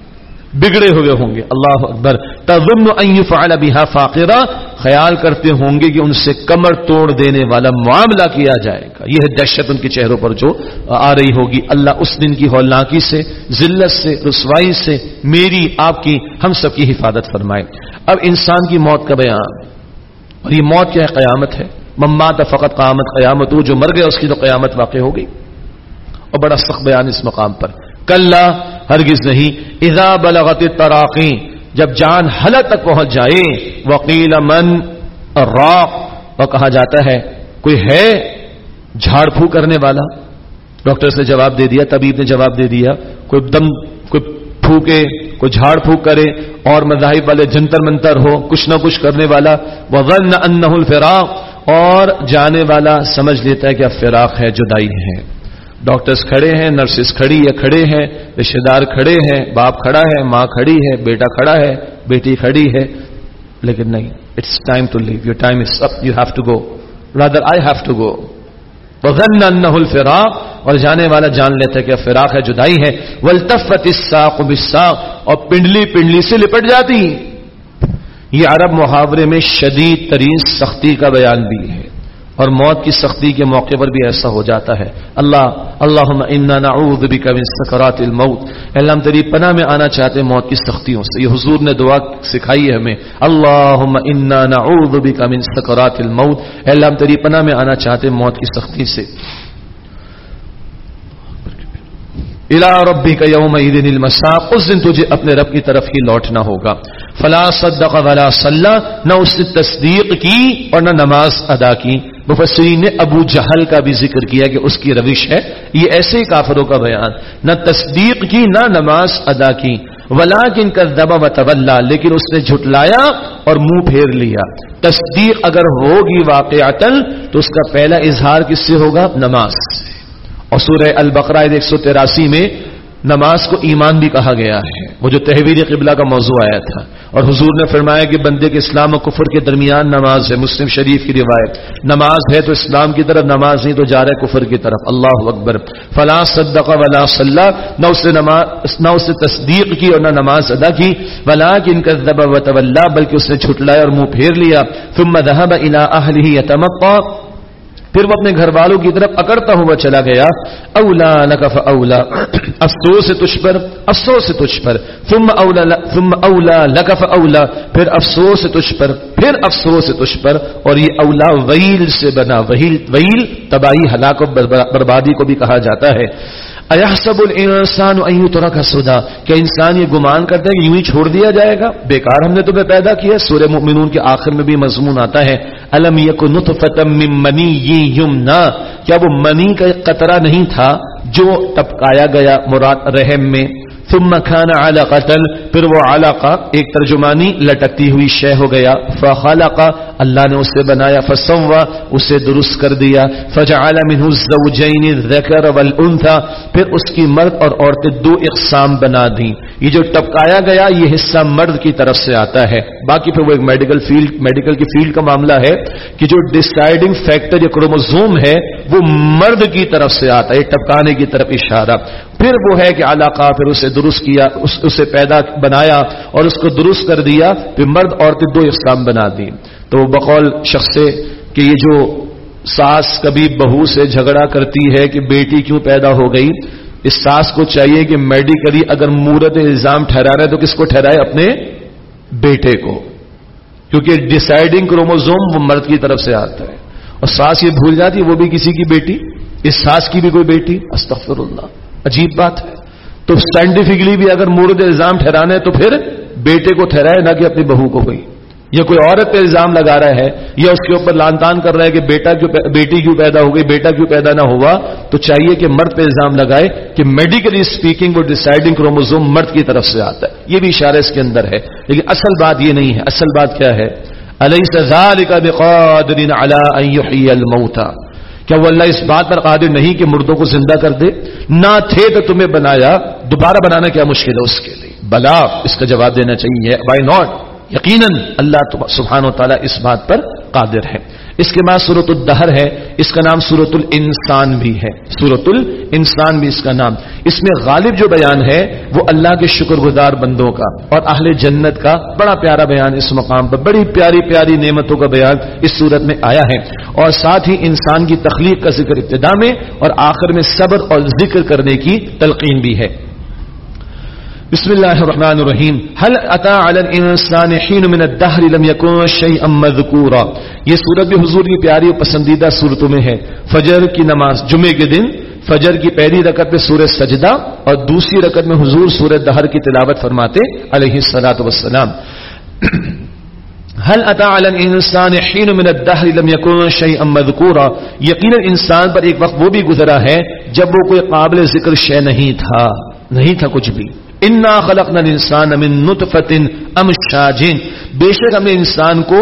بگڑے ہوئے ہوں گے۔ اللہ اکبر۔ تظن ان فعل بها فاقرا خیال کرتے ہوں گے کہ ان سے کمر توڑ دینے والا معاملہ کیا جائے گا۔ یہ دہشت ان کے چہروں پر جو آ رہی ہوگی۔ اللہ اس دن کی ہولناکی سے، ذلت سے، رسوائی سے میری آپ کی، ہم سب کی حفاظت فرمائے۔ اب انسان کی موت کا بیان۔ اور یہ موت کیا ہے؟ قیامت ہے۔ ممات فقط قیامت قیامت وہ جو مر گیا اس کی تو قیامت واقع ہو گئی اور بڑا سخت بیان اس مقام پر۔ کل ہرگز نہیں۔ اذا بلغت تراقی جب جان حلق تک پہنچ جائے وکیل من راق اور کہا جاتا ہے، کوئی ہے جھاڑ پھو کرنے والا؟ ڈاکٹر نے جواب دے دیا، طبیب نے جواب دے دیا، کوئی دم، کوئی پھوکے کوئی جھاڑ پھونک کرے اور مذاہب والے جنتر منتر ہو، کچھ نہ کچھ کرنے والا وہ غن ان الفراق، اور جانے والا سمجھ لیتا ہے کہ اب فراق ہے، جدائی ہے۔ ڈاکٹرز کھڑے ہیں، نرسز کھڑی یا کھڑے ہیں رشتے دار کھڑے ہیں، باپ کھڑا ہے، ماں کھڑی ہے، بیٹا کھڑا ہے، بیٹی کھڑی ہے، لیکن نہیں it's time to leave your time is up you have to go rather I have to go وغن الفراق، اور جانے والا جان لیتا ہے کہ فراق ہے، جدائی ہے۔ ولطفت الساق بالساق، اور پنڈلی پنڈلی سے لپٹ جاتی یہ عرب محاورے میں شدید ترین سختی کا بیان بھی ہے۔ اور موت کی سختی کے موقع پر بھی ایسا ہو جاتا ہے۔ اللہ اللہ نعوذ بک من سکرات الموت۔ اللہ، ہم تیری پناہ میں آنا چاہتے ہیں موت کی سختیوں سے۔ یہ حضور نے دعا سکھائی ہے ہمیں۔ اللہ نعوذ بک من سکرات الموت۔ اللہ، ہم تیری پناہ میں آنا چاہتے ہیں موت کی سختی سے۔ الا ربی کا یوم عید المساق۔ اس دن تجھے اپنے رب کی طرف ہی لوٹنا ہوگا۔ فلا صدق ولا صلى نہ اس نے تصدیق کی اور نہ نماز ادا کی۔ مفسرین نے ابو جہل کا بھی ذکر کیا کہ اس کی روش ہے۔ یہ ایسے ہی کافروں کا بیان۔ نہ تصدیق کی، نہ نماز ادا کی۔ ولا کن کا دبا و لیکن اس نے جھٹلایا اور منہ پھیر لیا۔ تصدیق اگر ہوگی واقع تو اس کا پہلا اظہار کس سے ہوگا؟ نماز اور سورہ البقرہ ایک سو تراسی میں نماز کو ایمان بھی کہا گیا ہے۔ وہ جو تحویر قبلہ کا موضوع آیا تھا۔ اور حضور نے فرمایا کہ بندے کے اسلام و کفر کے درمیان نماز ہے، مسلم شریف کی روایت۔ نماز ہے تو اسلام کی طرف، نماز نہیں تو جا رہے کفر کی طرف۔ اللہ اکبر۔ فلاں صدق ولا صلاح نہ اس نے نماز، نہ اس نے تصدیق کی اور نہ نماز ادا کی۔ ولا کہ ان کا دبا و بلکہ اس نے چھٹلایا اور منہ پھیر لیا۔ ثم ذهب الى اهله يتمطى پھر وہ اپنے گھر والوں کی طرف اکڑتا ہوا چلا گیا۔ اولا لکف اولا افسوس سے تجھ پر، افسوس سے تجھ پر۔ ثم اولا ثم اولا لکف اولا پھر افسوس سے تجھ پر، پھر افسوس سے تجھ پر۔ اور یہ اولا ویل سے بنا ویل ویل تباہی، ہلاک و بربادی کو بھی کہا جاتا ہے۔ ایحسب الانسان ان یترک سدا کہ انسان یہ گمان کرتا ہے کہ یوں ہی چھوڑ دیا جائے گا؟ بیکار ہم نے تمہیں پیدا کیا سورہ مؤمنون کے آخر میں بھی مضمون آتا ہے، الم یک نطفه من منی یمنا، کیا وہ منی کا قطرہ نہیں تھا جو ٹپکایا گیا مراد رحم میں؟ ثم كان علقه پھر وہ علقہ ایک ترجمانی لٹکتی ہوئی شے ہو گیا۔ فخلق، اللہ نے اسے بنایا فسوا اسے درست کر دیا۔ فجعل منه الزوجين الذكر والانثى، پھر اس کی مرد اور عورتیں دو اقسام بنا دیں۔ یہ جو ٹپکایا گیا، یہ حصہ مرد کی طرف سے آتا ہے۔ باقی پھر وہ ایک میڈیکل فیلڈ، میڈیکل کی فیلڈ کا معاملہ ہے کہ جو ڈسائڈنگ فیکٹر یا کروموزوم ہے، وہ مرد کی طرف سے آتا ہے ٹپکانے کی طرف اشارہ۔ پھر وہ ہے کہ علاقہ پھر اسے درست کیا، اس اسے پیدا بنایا اور اس کو درست کر دیا، پھر مرد عورتیں دو اقسام بنا دی۔ تو بقول شخص کہ یہ جو ساس کبھی بہو سے جھگڑا کرتی ہے کہ بیٹی کیوں پیدا ہو گئی، اس ساس کو چاہیے کہ میڈیکلی اگر مورت الزام ٹھہرا رہے تو کس کو ٹھہرائے؟ اپنے بیٹے کو۔ کیونکہ ڈسائڈنگ کروموزوم وہ مرد کی طرف سے آتا ہے۔ اور ساس یہ بھول جاتی ہے، وہ بھی کسی کی بیٹی، اس ساس کی بھی کوئی بیٹی؟ استغفر اللہ عجیب بات ہے۔ تو سائنٹیفکلی بھی اگر مورد الزام ٹھہرانے تو پھر بیٹے کو ٹھہرائے نہ کہ اپنی بہو کو کوئی۔ یا کوئی عورت پہ الزام لگا رہا ہے یا اس کے اوپر لان تان کر رہا ہے کہ بیٹا کیوں بیٹی کیوں پیدا ہو گئی، بیٹا کیوں پیدا نہ ہوا، تو چاہیے کہ مرد پہ الزام لگائے کہ میڈیکلی اسپیکنگ وہ ڈسائڈنگ کروموزوم مرد کی طرف سے آتا ہے۔ یہ بھی اشارہ اس کے اندر ہے۔ لیکن اصل بات یہ نہیں ہے۔ اصل بات کیا ہے؟ الموتا کیا وہ اللہ اس بات پر قادر نہیں کہ مردوں کو زندہ کر دے۔ نہ تھے تو تمہیں بنایا۔ دوبارہ بنانا کیا مشکل ہے اس کے لیے؟ بلا، اس کا جواب دینا چاہیے۔ بائی ناٹ یقیناً اللہ سبحانہ و تعالیٰ اس بات پر قادر ہے۔ اس کے بعد صورت الدہر ہے، اس کا نام صورت الانسان بھی ہے۔ صورت الانسان بھی اس کا نام۔ اس میں غالب جو بیان ہے، وہ اللہ کے شکر گزار بندوں کا اور اہل جنت کا بڑا پیارا بیان اس مقام پر، بڑی پیاری پیاری نعمتوں کا بیان اس صورت میں آیا ہے۔ اور ساتھ ہی انسان کی تخلیق کا ذکر ابتدا میں اور آخر میں صبر اور ذکر کرنے کی تلقین بھی ہے۔ بسم اللہ الرحمن الرحیم. هل اتى على الانسان حين من الدهر لم يكن شيئا مذكورا یہ سورت بھی حضور کی پیاری اور پسندیدہ صورتوں میں ہے. فجر کی نماز جمعے کے دن، فجر کی پہلی رکعت میں سورہ سجدہ اور دوسری رکعت میں حضور سورہ دہر کی تلاوت فرماتے، علیہ الصلوۃ والسلام. <clears throat> هل اتى على الانسان حين من الدهر لم يكن شيئا مذكورا یقینا انسان پر ایک وقت وہ بھی گزرا ہے جب وہ کوئی قابل ذکر شے نہیں تھا نہیں تھا کچھ بھی۔ انا خلق نل انسان امن نتفت ام شاجین بے شک ہم نے انسان کو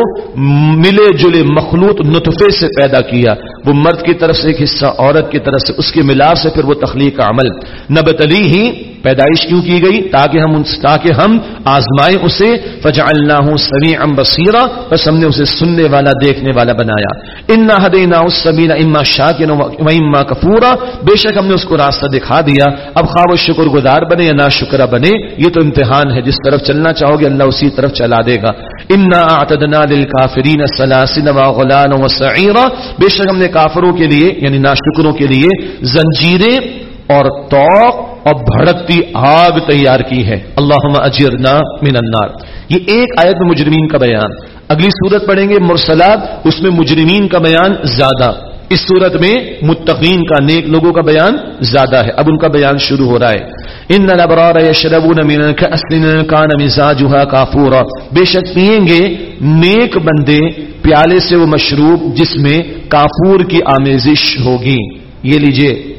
ملے جلے مخلوط نطفے سے پیدا کیا۔ وہ مرد کی طرف سے ایک حصہ، عورت کی طرف سے، اس کے ملاپ سے پھر وہ تخلیق کا عمل۔ نبتلی ہی پیدائش کیوں کی گئی؟ تاکہ ہم تاکہ ہم آزمائے اسے۔ فجا اللہ سمی ام بصیرہ بس ہم نے اسے سننے والا، دیکھنے والا بنایا۔ ان حدی نا سبین اما شاہ اما کفورا بے شک ہم نے اس کو راستہ دکھا دیا۔ اب خواب و شکر گزار بنے یا نا شکرہ بنے، یہ تو امتحان ہے۔ جس طرف چلنا چاہو گے، اللہ اسی طرف چلا دے گا۔ انا اعتدنا للکافرین سلاسل و غلان و سعیرہ بے شک ہم نے کافروں کے لیے یعنی ناشکروں کے لیے، زنجیریں اور توق اور بھڑکتی آگ تیار کی ہے۔ اللہ اجرنا من النار۔ یہ ایک آیت میں مجرمین کا بیان۔ اگلی صورت پڑھیں گے مرسلات، اس میں مجرمین کا بیان زیادہ۔ اس صورت میں متقین کا، نیک لوگوں کا بیان زیادہ ہے۔ اب ان کا بیان شروع ہو رہا ہے۔ ان الابرار یشربون من کأس کان مزاجها کافورا۔ بے شک پیئیں گے نیک بندے، پیالے سے وہ مشروب جس میں کافور کی آمیزش ہوگی۔ یہ لیجیے۔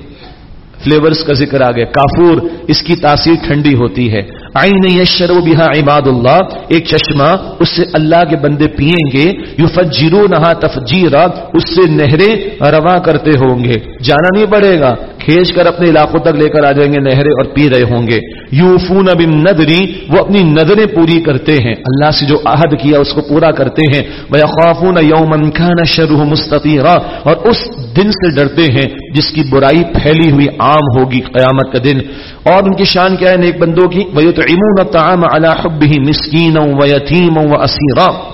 فلیورز کا ذکر آ گیا کافور، اس کی تاثیر ٹھنڈی ہوتی ہے۔ آئین یشر و بہا عباد اللہ ایک چشمہ، اس سے اللہ کے بندے پیئیں گے۔ یو فجیرو نہا تفجیرا اس سے نہریں روا کرتے ہوں گے۔ جانا نہیں پڑے گا۔ کھینچ کر اپنے علاقوں تک لے کر آ جائیں گے، نہریں اور پی رہے ہوں گے۔ یو فون بن ندری وہ اپنی نظریں پوری کرتے ہیں۔ اللہ سے جو عہد کیا، اس کو پورا کرتے ہیں۔ وہ خوافون یومن خان شروع مستطیرا اور اس دن سے ڈرتے ہیں جس کی برائی پھیلی ہوئی عام ہوگی قیامت کا دن۔ اور ان کی شان کیا ہے، نیک بندوں کی؟ وَيُطْعِمُونَ الطَّعَامَ عَلَى حُبِّهِ مِسْكِينًا وَيَتِيمًا وَأَسِيرًا۔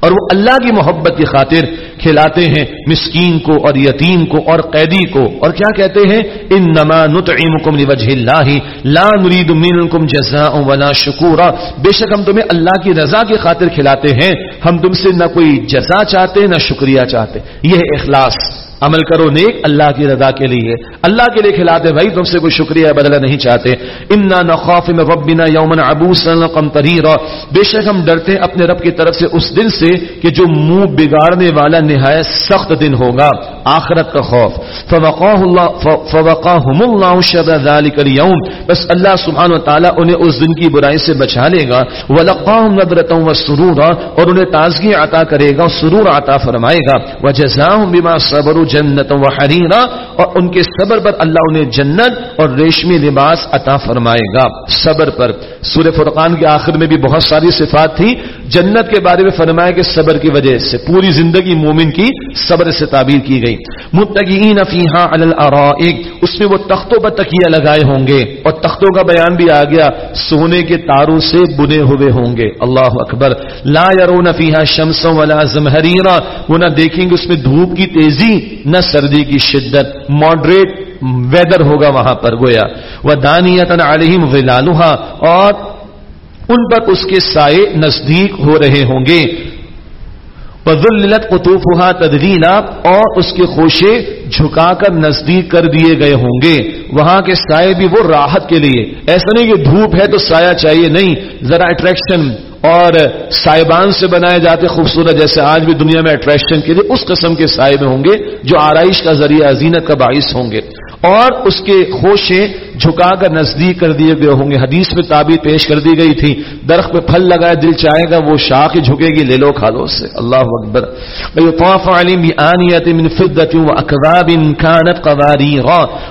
اور وہ اللہ کی محبت کی خاطر کھلاتے ہیں مسکین کو اور یتیم کو اور قیدی کو۔ اور کیا کہتے ہیں؟ ان انما نطعمکم لوجہ اللہ، لا نريد منکم جزاء ولا شکورا۔ بے شک ہم تمہیں اللہ کی رضا کی خاطر کھلاتے ہیں۔ ہم تم سے نہ کوئی جزا چاہتے، نہ شکریہ چاہتے۔ یہ اخلاص۔ عمل کرو نیک اللہ کی رضا کے لیے۔ اللہ کے لیے کھلاتے بھائی، تم سے کوئی شکریہ بدلہ نہیں چاہتے۔ امنا نخوف میں ربنا یومن ابوسا قمطريرا بے شک ہم ڈرتے ہیں اپنے رب کی طرف سے اس دن سے کہ جو منہ بگاڑنے والا نہایت سخت دن ہوگا، آخرت کا خوف۔ فوقاہ اللہ شر ذلك اليوم۔ بس اللہ سبحانہ و تعالی انہیں اس دن کی برائی سے بچا لے گا۔ ولقاہم نظرتا وسرورا اور انہیں تازگی عطا کرے گا سرور عطا فرمائے گا۔ وجزاهم بما صبروا جنت و حریرا اور ان کے صبر پر اللہ انہیں جنت اور ریشمی لباس عطا فرمائے گا۔ صبر پر۔ سورہ فرقان کے آخر میں بھی بہت ساری صفات تھی جنت کے بارے میں فرمایا کہ صبر کی وجہ سے پوری زندگی مومن کی صبر سے تعبیر کی گئی۔ متقین فیہا علی الارائک۔ اس میں وہ تختوں پر تکیہ لگائے ہوں گے اور تختوں کا بیان بھی آ گیا۔ سونے کے تاروں سے بنے ہوئے ہوں گے۔ اللہ اکبر۔ لا يرون فیہا شمس ولا زمہریرا۔ وہ نہ دیکھیں گے اس میں دھوپ کی تیزی۔ نہ سردی کی شدت ماڈریٹ ویدر ہوگا وہاں پر گویا۔ وہ دانیت علیہم ولالوہا اور ان پر اس کے سائے نزدیک ہو رہے ہوں گے۔ وذلت قطوفها تدلیلا اور اس کے خوشے جھکا کر نزدیک کر دیے گئے ہوں گے۔ وہاں کے سائے بھی وہ راحت کے لیے۔ ایسا نہیں کہ دھوپ ہے تو سایہ چاہیے، نہیں۔ ذرا اٹریکشن اور سائبان سے بنائے جاتے خوبصورت جیسے آج بھی دنیا میں اٹریکشن کے لیے اس قسم کے سائے ہوں گے جو آرائش کا ذریعہ زینت کا باعث ہوں گے۔ اور اس کے خوشیں جھکا کر نزدیک کر دیے گئے ہوں گے۔ حدیث میں تعبیر پیش کر دی گئی تھی، درخت پہ پھل لگائے، دل چاہے گا، وہ شاخ جھکے گی، لے لو کھا لو سے۔ اللہ اکبر۔ من و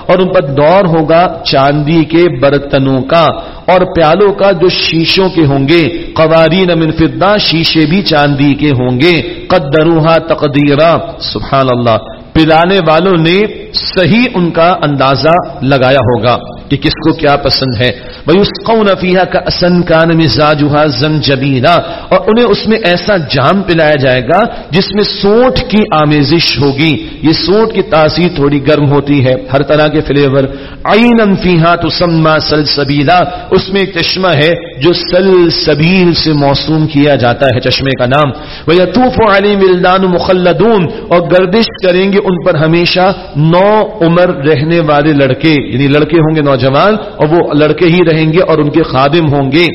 اور ان پر دور ہوگا چاندی کے برتنوں کا، اور پیالوں کا جو شیشوں کے ہوں گے۔ قوارین من فضہ شیشے بھی چاندی کے ہوں گے۔ قدروها تقدیرا سبحان اللہ۔ پلانے والوں نے صحیح ان کا اندازہ لگایا ہوگا۔ کہ کس کو کیا پسند ہے۔ وَيُسْقَوْنَ فِيهَا كَأْسًا كَانَ مِزَاجُهَا زَنْجَبِيلًا۔ اور انہیں اس میں ایسا جام پلایا جائے گا جس میں سونٹ کی آمیزش ہوگی۔ یہ سونٹ کی تاثیر تھوڑی گرم ہوتی ہے۔ ہر طرح کے فلیور عَيْنًا فِيهَا تُسَمَّا سَلْسَبِيلًا۔ اس میں ایک چشمہ ہے جو سلسبیل سے موسوم کیا جاتا ہے چشمے کا نام۔ وَيَتُوفُ عَلِيمِ الْدَانُ مُخَلَّدُونَ۔ اور گردش کریں گے ان پر ہمیشہ نو عمر رہنے والے لڑکے یعنی لڑکے ہوں گے نو نوجوان اور وہ لڑکے ہی رہیں گے اور ان کے خادم ہوں گے۔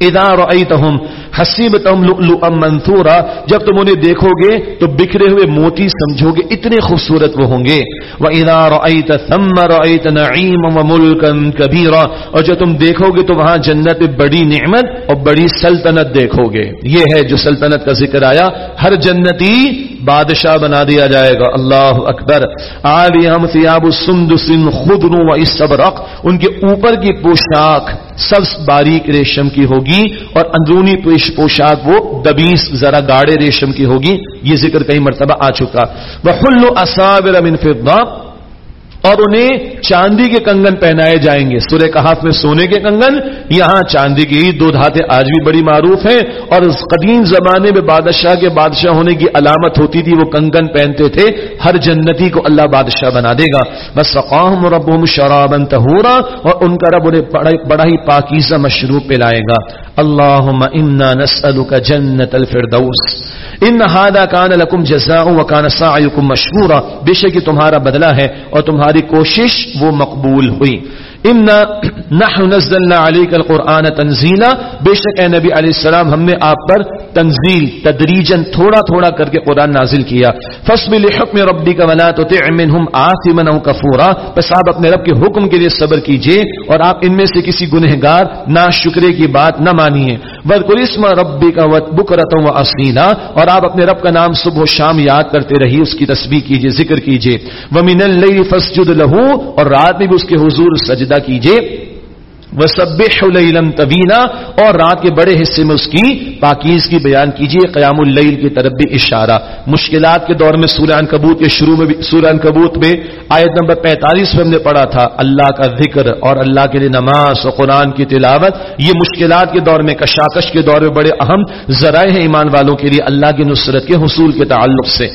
اذا رأيتهم حسيبتهم لؤلؤا منثورا۔ جب تم انہیں دیکھو گے تو بکھرے ہوئے موتی سمجھو گے اتنے خوبصورت وہ ہوں گے۔ واذا رأيت ثم رأيت نعيما وملكا كبيرا۔ اور جب تم دیکھو گے تو وہاں جنت بڑی نعمت اور بڑی سلطنت دیکھو گے۔ یہ ہے جو سلطنت کا ذکر آیا۔ ہر جنتی بادشاہ بنا دیا جائے گا۔ اللہ اکبر۔ عالیہم ثیاب السندس خضر و استبرق ان کے اوپر کی پوشاک سب باریک ریشم کی ہوگی اور اندرونی پوشاک پوشاک وہ دبیس ذرا گاڑے ریشم کی ہوگی، یہ ذکر کئی مرتبہ آ چکا۔ وہ اصابر من فضہ اور انہیں چاندی کے کنگن پہنائے جائیں گے۔ سورہ کہاف میں سونے کے کنگن، یہاں چاندی کی دو دھاتے آج بھی بڑی معروف ہیں۔ اور اس قدیم زمانے میں بادشاہ کے بادشاہ ہونے کی علامت ہوتی تھی، وہ کنگن پہنتے تھے۔ ہر جنتی کو اللہ بادشاہ بنا دے گا۔ بس فقام رب شرابن تہورا اور ان کا رب انہیں بڑا ہی پاکیزہ مشروب پلائے گا۔ اللہ نسألك جنت الفردوس۔ ان ہادا کان لکم جزا و کان سا بے شک تمہارا بدلہ ہے اور تمہاری کوشش وہ مقبول ہوئی۔ القرآن تنزیلا بے شک اے نبی علیہ السلام ہم نے آپ پر تنزیل تدریجن تھوڑا تھوڑا کر کے قرآن نازل کیا۔ فصب حکم ربی کا ولا تو آسمن کفورا. بس آپ اپنے رب کے حکم کے لیے صبر کیجیے اور آپ ان میں سے کسی گنہگار نہ شکرے کی بات نہ مانیے۔ ودقرسم ربی کا وط بکرت و اصیلا۔ اور آپ اپنے رب کا نام صبح و شام یاد کرتے رہی اس کی تصویر کیجیے ذکر کیجیے ومن اللیل فسجد لہو اور رات میں بھی اس کے حضور سجدہ کیجیے وہ سب طویلا اور رات کے بڑے حصے میں اس کی پاکیز کی بیان کیجیے قیام اللیل کی طرف بھی اشارہ۔ مشکلات کے دور میں سورہ کبوت کے شروع میں بھی، سورہ کبوت میں آیت نمبر پینتالیس میں ہم نے پڑھا تھا۔ اللہ کا ذکر اور اللہ کے لیے نماز اور قرآن کی تلاوت، یہ مشکلات کے دور میں، کشاکش کے دور میں بڑے اہم ذرائع ہیں ایمان والوں کے لیے اللہ کی نصرت کے حصول کے تعلق سے۔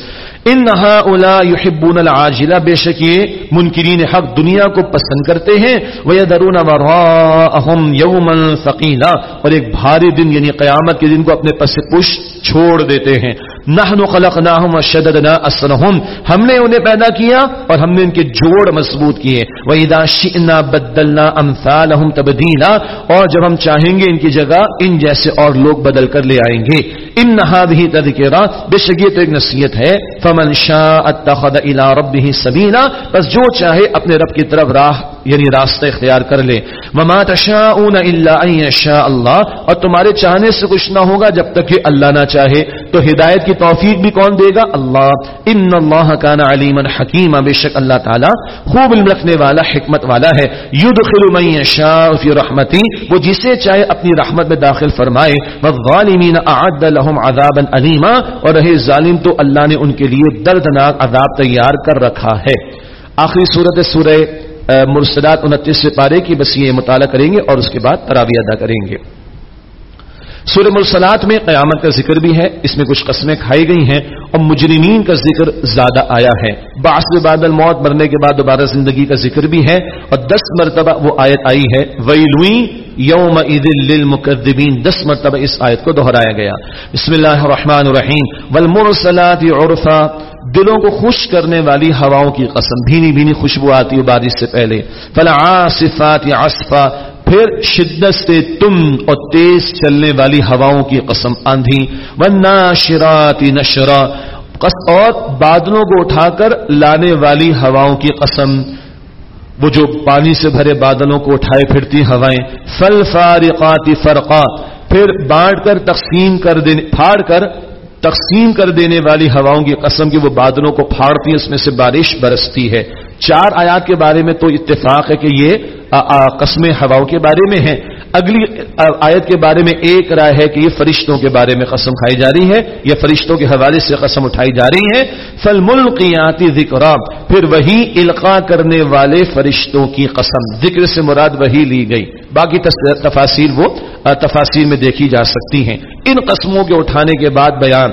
ان نہا اولا یحبون العاجلہ بے شک یہ منکرین حق دنیا کو پسند کرتے ہیں. وہ درون وراءہم یوما ثقیلا اور ایک بھاری دن یعنی قیامت کے دن کو اپنے پس پش چھوڑ دیتے ہیں. نحن خلقناہم وشددنا اسرہم ہم نے انہیں پیدا کیا اور ہم نے ان کے جوڑ مضبوط کیے. وَإِذَا شِئْنَا بَدَّلْنَا أَمْثَالَهُمْ تَبْدِيلًا. اور جب ہم چاہیں گے ان کی جگہ، ان جیسے اور لوگ بدل کر لے آئیں گے. ان نہادی تذکرہ بے شک یہ تو ایک نصیحت ہے. فمن شاء اتخذ الى ربه سبیلا بس جو چاہے اپنے رب کی طرف راہ یعنی راستہ اختیار کر لے۔ وما تشاءون الا ان يشاء الله۔ اور تمہارے چاہنے سے کچھ نہ ہوگا جب تک کہ اللہ نہ چاہے۔ تو ہدایت کی توفیق بھی کون دے گا؟ اللہ۔ ان اللہ كان علیما حکیما بے شک اللہ تعالی خوب علم رکھنے والا، حکمت والا ہے۔ يدخل من يشاء في وہ جسے چاہے اپنی رحمت میں داخل فرمائے۔ والظالمین اعد لهم عذابا الیما اور رہے ظالم تو اللہ نے ان کے لیے دردناک عذاب تیار کر رکھا ہے۔ آخری صورت سورہ مرسلات انتیس سے پارے کی بس یہ مطالعہ کریں گے اور اس کے بعد تراوی ادا کریں گے۔ سورہ مرسلات میں قیامت کا ذکر بھی ہے، اس میں کچھ قسمیں کھائی گئی ہیں اور مجرمین کا ذکر زیادہ آیا ہے۔ باس بعد الموت، مرنے کے بعد دوبارہ زندگی کا ذکر بھی ہے اور دس مرتبہ وہ آیت آئی ہے۔ ویلوئی یوم عید للمکذبین، دس مرتبہ اس آیت کو دہرایا گیا۔ بسم اللہ الرحمن الرحیم۔ والمرسلات عرفا دلوں کو خوش کرنے والی ہواؤں کی قسم۔ بھینی بھینی خوشبو آتی ہے بارش سے پہلے۔ فلعاصفات عصفا۔ پھر شدت سے تم اور تیز چلنے والی ہواؤں کی قسم آندھی۔ ورنہ شراتی نشرا اور بادلوں کو اٹھا کر لانے والی ہواؤں کی قسم۔ وہ جو پانی سے بھرے بادلوں کو اٹھائے پھرتی ہوائیں۔ فل فارقاتی فرقا۔ پھر بانٹ کر تقسیم کر دینے پھاڑ کر تقسیم کر دینے والی ہواؤں کی قسم کی وہ بادلوں کو پھاڑتی ہے اس میں سے بارش برستی ہے۔ چار آیات کے بارے میں تو اتفاق ہے کہ یہ قسم ہواؤں کے بارے میں ہیں۔ اگلی آیت کے بارے میں ایک رائے ہے کہ یہ فرشتوں کے بارے میں قسم کھائی جا رہی ہے یا فرشتوں کے حوالے سے قسم اٹھائی جا رہی ہے فل ملکیاتی ذکر پھر وہی القا کرنے والے فرشتوں کی قسم۔ ذکر سے مراد وہی لی گئی۔ باقی تفاصیر وہ تفاصیر میں دیکھی جا سکتی ہیں۔ ان قسموں کے اٹھانے کے بعد بیان۔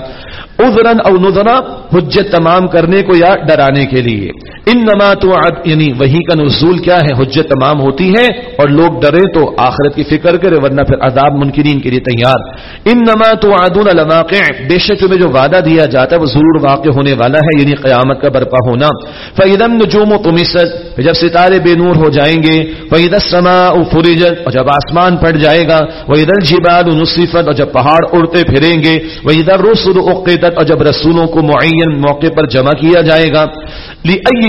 ادرن او نظرا حجت تمام کرنے کو یا ڈرانے کے لیے۔ ان نما تو یعنی وہی کا نزول کیا ہے، حجت تمام ہوتی ہے اور لوگ ڈرے تو آخرت کی فکر کرے ورنہ پھر عذاب منکرین کے لیے تیار۔ ان نما تو عدون الواقع بے شک میں جو وعدہ دیا جاتا ہے وہ ضرور واقع ہونے والا ہے یعنی قیامت کا برپا ہونا۔ فعدم نجوم و جب ستارے بے نور ہو جائیں گے۔ فعید سما فرجت اور جب آسمان پڑ جائے گا وہ ادھر جباد نصیفت اور جب پہاڑ اڑتے پھریں گے وہ ادھر رسول اقیدت اور جب رسولوں کو معین موقع پر جمع کیا جائے گا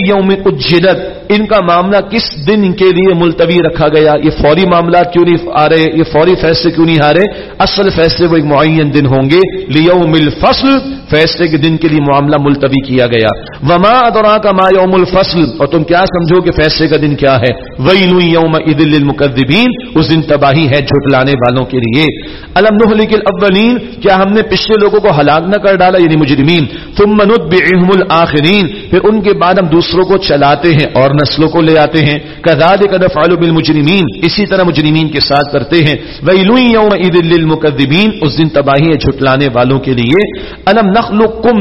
یوم اجلت ان کا معاملہ کس دن کے لیے ملتوی رکھا گیا؟ یہ فوری معاملات کیوں نہیں آ رہے؟ یہ فوری فیصلے کیوں نہیں آ رہے اصل فیصلے وہ ایک معین دن ہوں گے۔ لیوم الفصل، فیصلے کے دن کے لیے معاملہ ملتوی کیا گیا۔ وما ادورا کا ما یوم الفصل؟ اور تم کیا سمجھو کہ فیصلے کا دن کیا ہے؟ ویل یوم عید المقدبین اس دن تباہی ہے جھٹلانے والوں کے لیے۔ الم نہلک الاولین کیا ہم نے پچھلے لوگوں کو ہلاک نہ کر ڈالا؟ یعنی مجرمین۔ ثم نتبعهم الاخرین پھر ان کے بعد ہم دوسروں کو چلاتے ہیں اور نسلوں کو لے آتے ہیں. کذالک نفعل بالمجرمین. اسی طرح مجرمین کے ساتھ کرتے ہیں. ویل یوم عید للمکذبین. اس دن تباہی ہے جھٹلانے والوں کے لیے. الم نخل کم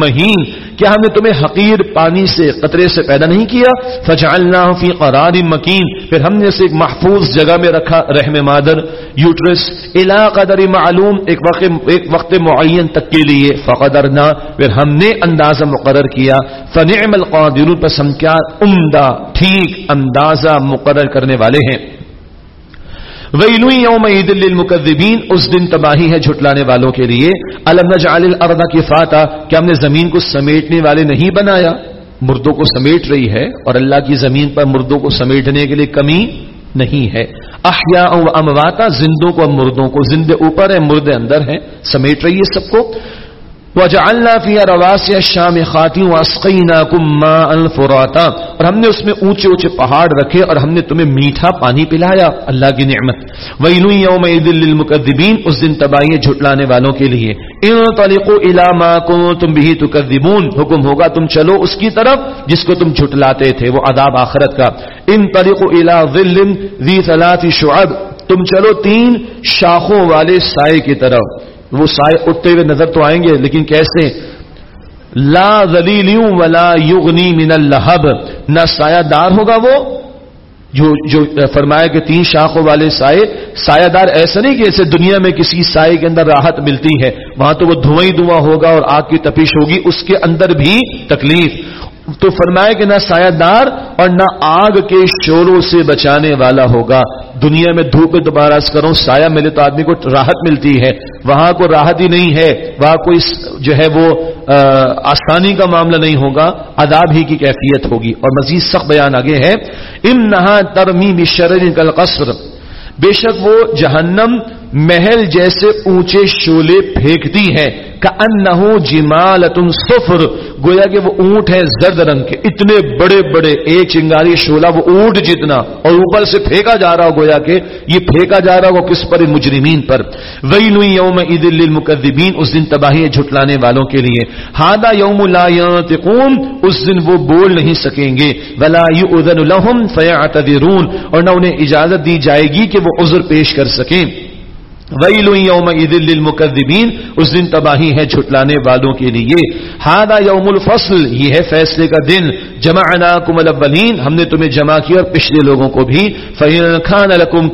مہین. کیا ہم نے تمہیں حقیر پانی سے قطرے سے پیدا نہیں کیا؟ فجعلنا فی قرار مکین۔ پھر ہم نے اسے ایک محفوظ جگہ میں رکھا، رحم مادر، یوٹرس الا قدر معلوم، ایک وقت ایک وقت معین تک کے لیے۔ فقدرنا، پھر ہم نے اندازہ مقرر کیا۔ فنعم القادرون، پس ہم کیا؟ عمدہ، ٹھیک اندازہ مقرر کرنے والے ہیں۔ ویلو یوم عید اس دن تباہی ہے جھٹلانے والوں کے لیے۔ الم نجعل الارض کفاتا، کیا ہم نے زمین کو سمیٹنے والے نہیں بنایا؟ مردوں کو سمیٹ رہی ہے اور اللہ کی زمین پر مردوں کو سمیٹنے کے لیے کمی نہیں ہے۔ احیاء و امواتا، زندوں کو مردوں کو۔ زندے اوپر ہے مردے اندر ہیں، سمیٹ رہی ہے سب کو۔ وجعلنا فيها رواسي الشامخات واسقيناكم ماء فراتا اور ہم نے اس میں اونچے اونچے پہاڑ رکھے اور ہم نے تمہیں میٹھا پانی پلایا، اللہ کی نعمت۔ ویل یومئذ للمکذبین، اس دن تباہی جھٹلانے والوں کے لیے۔ ان طریقوا الى ما كنتم به تكذبون حکم ہوگا تم چلو اس کی طرف جس کو تم جھٹلاتے تھے، وہ عذاب آخرت کا۔ ان طریقوا الى ظل ذی ثلاث شعب، تم چلو تین شاخوں والے سائے کی طرف۔ وہ سائے اٹھتے ہوئے نظر تو آئیں گے، لیکن کیسے؟ لا ذلیلیوں ولا یغنی من اللہب۔ نہ سایہ دار ہوگا وہ جو جو فرمایا کہ تین شاخوں والے سائے سایہ دار ایسا نہیں کہ ایسے دنیا میں کسی سائے کے اندر راحت ملتی ہے، وہاں تو وہ دھواں دھواں ہوگا اور آگ کی تپش ہوگی، اس کے اندر بھی تکلیف۔ تو فرمایا کہ نہ سایہ دار اور نہ آگ کے شوروں سے بچانے والا ہوگا۔ دنیا میں دھوپ دوبارہ کروں، سایہ ملے تو آدمی کو راحت ملتی ہے۔ وہاں کو راحت ہی نہیں ہے، وہاں کوئی جو ہے وہ آسانی کا معاملہ نہیں ہوگا۔ عذاب ہی کی کیفیت ہوگی۔ اور مزید سخت بیان آگے ہے۔ ام نہا ترمی کل قصر۔ بے شک وہ جہنم محل جیسے اونچے شولے پھینکتی ہے انہوں جمال تم سفر گویا کہ وہ اونٹ ہے زرد رنگ کے۔ اتنے بڑے بڑے ایک چنگاری شولا وہ اونٹ جتنا۔ اور اوپر سے پھینکا جا رہا ہو، گویا کہ یہ پھینکا جا رہا ہو کس پر؟ مجرمین پر۔ وہی نئی یوم عید المقدبین اس دن تباہی جھٹلانے والوں کے لیے۔ ہادا یوم لا ينطقون اس دن وہ بول نہیں سکیں گے۔ ولا يؤذن لهم فيعتذرون اور نہ انہیں اجازت دی جائے گی کہ وہ عذر پیش کر سکیں۔ ویل یوم عید المقدبین اس دن تباہی ہے چھٹلانے والوں کے لیے۔ ہادا یوم الفصل، یہ ہے فیصلے کا دن۔ جمع الاولین، ہم نے تمہیں جمع کیا اور پچھلے لوگوں کو بھی۔ خان الکم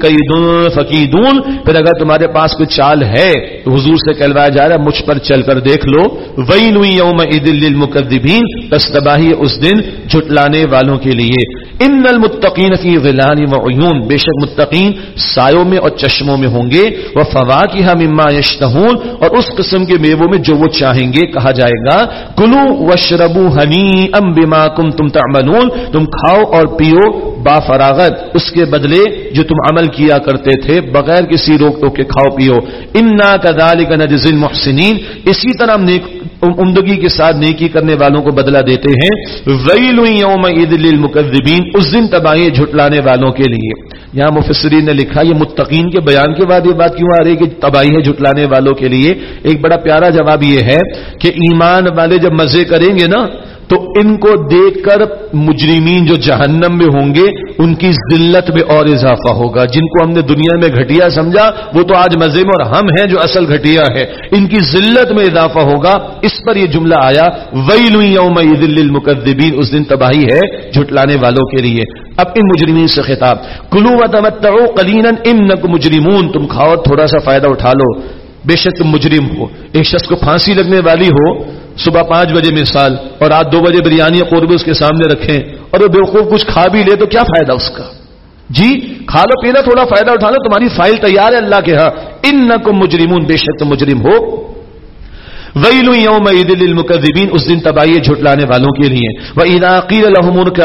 فقیدون پھر اگر تمہارے پاس کوئی چال ہے تو حضور سے کہلوایا جا رہا ہے، مجھ پر چل کر دیکھ لو۔ ویل یوم عید المقدبین بس تباہی اس دن جھٹلانے والوں کے لیے۔ ان المتقین فی غلان و عیون بے شک متقین سایوں میں اور چشموں میں ہوں گے۔ وہ فوا کی ہم اما یشتہون اور اس قسم کے میووں میں جو وہ چاہیں گے، کہا جائے گا کلو وشربو ہنی ام بما کم تم تعملون، تم کھاؤ اور پیو با فراغت اس کے بدلے جو تم عمل کیا کرتے تھے، بغیر کسی روک ٹوک کے کھاؤ پیو۔ انا کذالک نجز المحسنین اسی طرح ہم نیک عمدگی کے ساتھ نیکی کرنے والوں کو بدلہ دیتے ہیں۔ ویل یوم عید للمکذبین اس دن تباہی جھٹلانے والوں کے لیے۔ یہاں مفسرین نے لکھا، یہ متقین کے بیان کے بعد یہ بات کیوں آ رہی کہ تباہی ہے جھٹلانے والوں کے لیے۔ ایک بڑا پیارا جواب یہ ہے کہ ایمان والے جب مزے کریں گے نا تو ان کو دیکھ کر مجرمین جو جہنم میں ہوں گے، ان کی ذلت میں اور اضافہ ہوگا۔ جن کو ہم نے دنیا میں گھٹیا سمجھا، وہ تو آج مزے میں اور ہم ہیں جو اصل گھٹیا ہے ان کی ذلت میں اضافہ ہوگا۔ اس پر یہ جملہ آیا وہی یوم المقدبین اس دن تباہی ہے جھٹلانے والوں کے لیے۔ اب ان مجرمین سے خطاب۔ کلو و تمتعو قلینا مجرمون۔ تم کھاؤ، تھوڑا سا فائدہ اٹھا لو۔ بے شک تم مجرم ہو۔ ایک شخص کو پھانسی لگنے والی ہو۔ صبح پانچ بجے مثال اور رات دو بجے بریانی قربے اس کے سامنے رکھیں اور وہ بےوقوف کچھ کھا بھی لے تو کیا فائدہ اس کا؟ جی کھا لو، پینا، تھوڑا فائدہ اٹھا لو، تمہاری فائل تیار ہے اللہ کے ہاں۔ ان نہ کو مجرمون، بے شک تم مجرم ہو۔ ویل یوم عید المقدبین اس دن تباہی جھٹلانے والوں کے لیے۔ وہ عیداقیر الحمر کا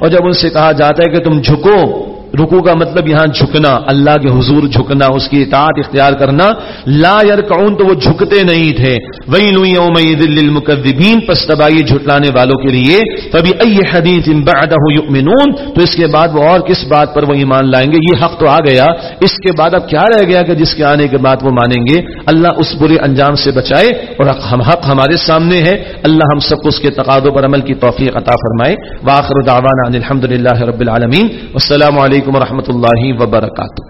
اور جب ان سے کہا جاتا ہے کہ تم جھکو رکو کا مطلب یہاں جھکنا، اللہ کے حضور جھکنا، اس کی اطاعت اختیار کرنا۔ لا یرکعون تو وہ جھکتے نہیں تھے۔ وہی لوئی امید المقدبین پس تباہی جھٹلانے والوں کے لیے۔ تبھی ائی حدیث بعدہ یؤمنون۔ تو اس کے بعد وہ اور کس بات پر وہ ایمان لائیں گے؟ یہ حق تو آ گیا۔ اس کے بعد اب کیا رہ گیا کہ جس کے آنے کے بعد وہ مانیں گے؟ اللہ اس برے انجام سے بچائے اور ہم حق ہمارے سامنے ہے۔ اللہ ہم سب کو اس کے تقاضوں پر عمل کی توفیق عطا فرمائے۔ واخر دعوانا الحمد للہ رب العالمین۔ السلام علیکم علیکم و رحمۃ اللہ وبرکاتہ۔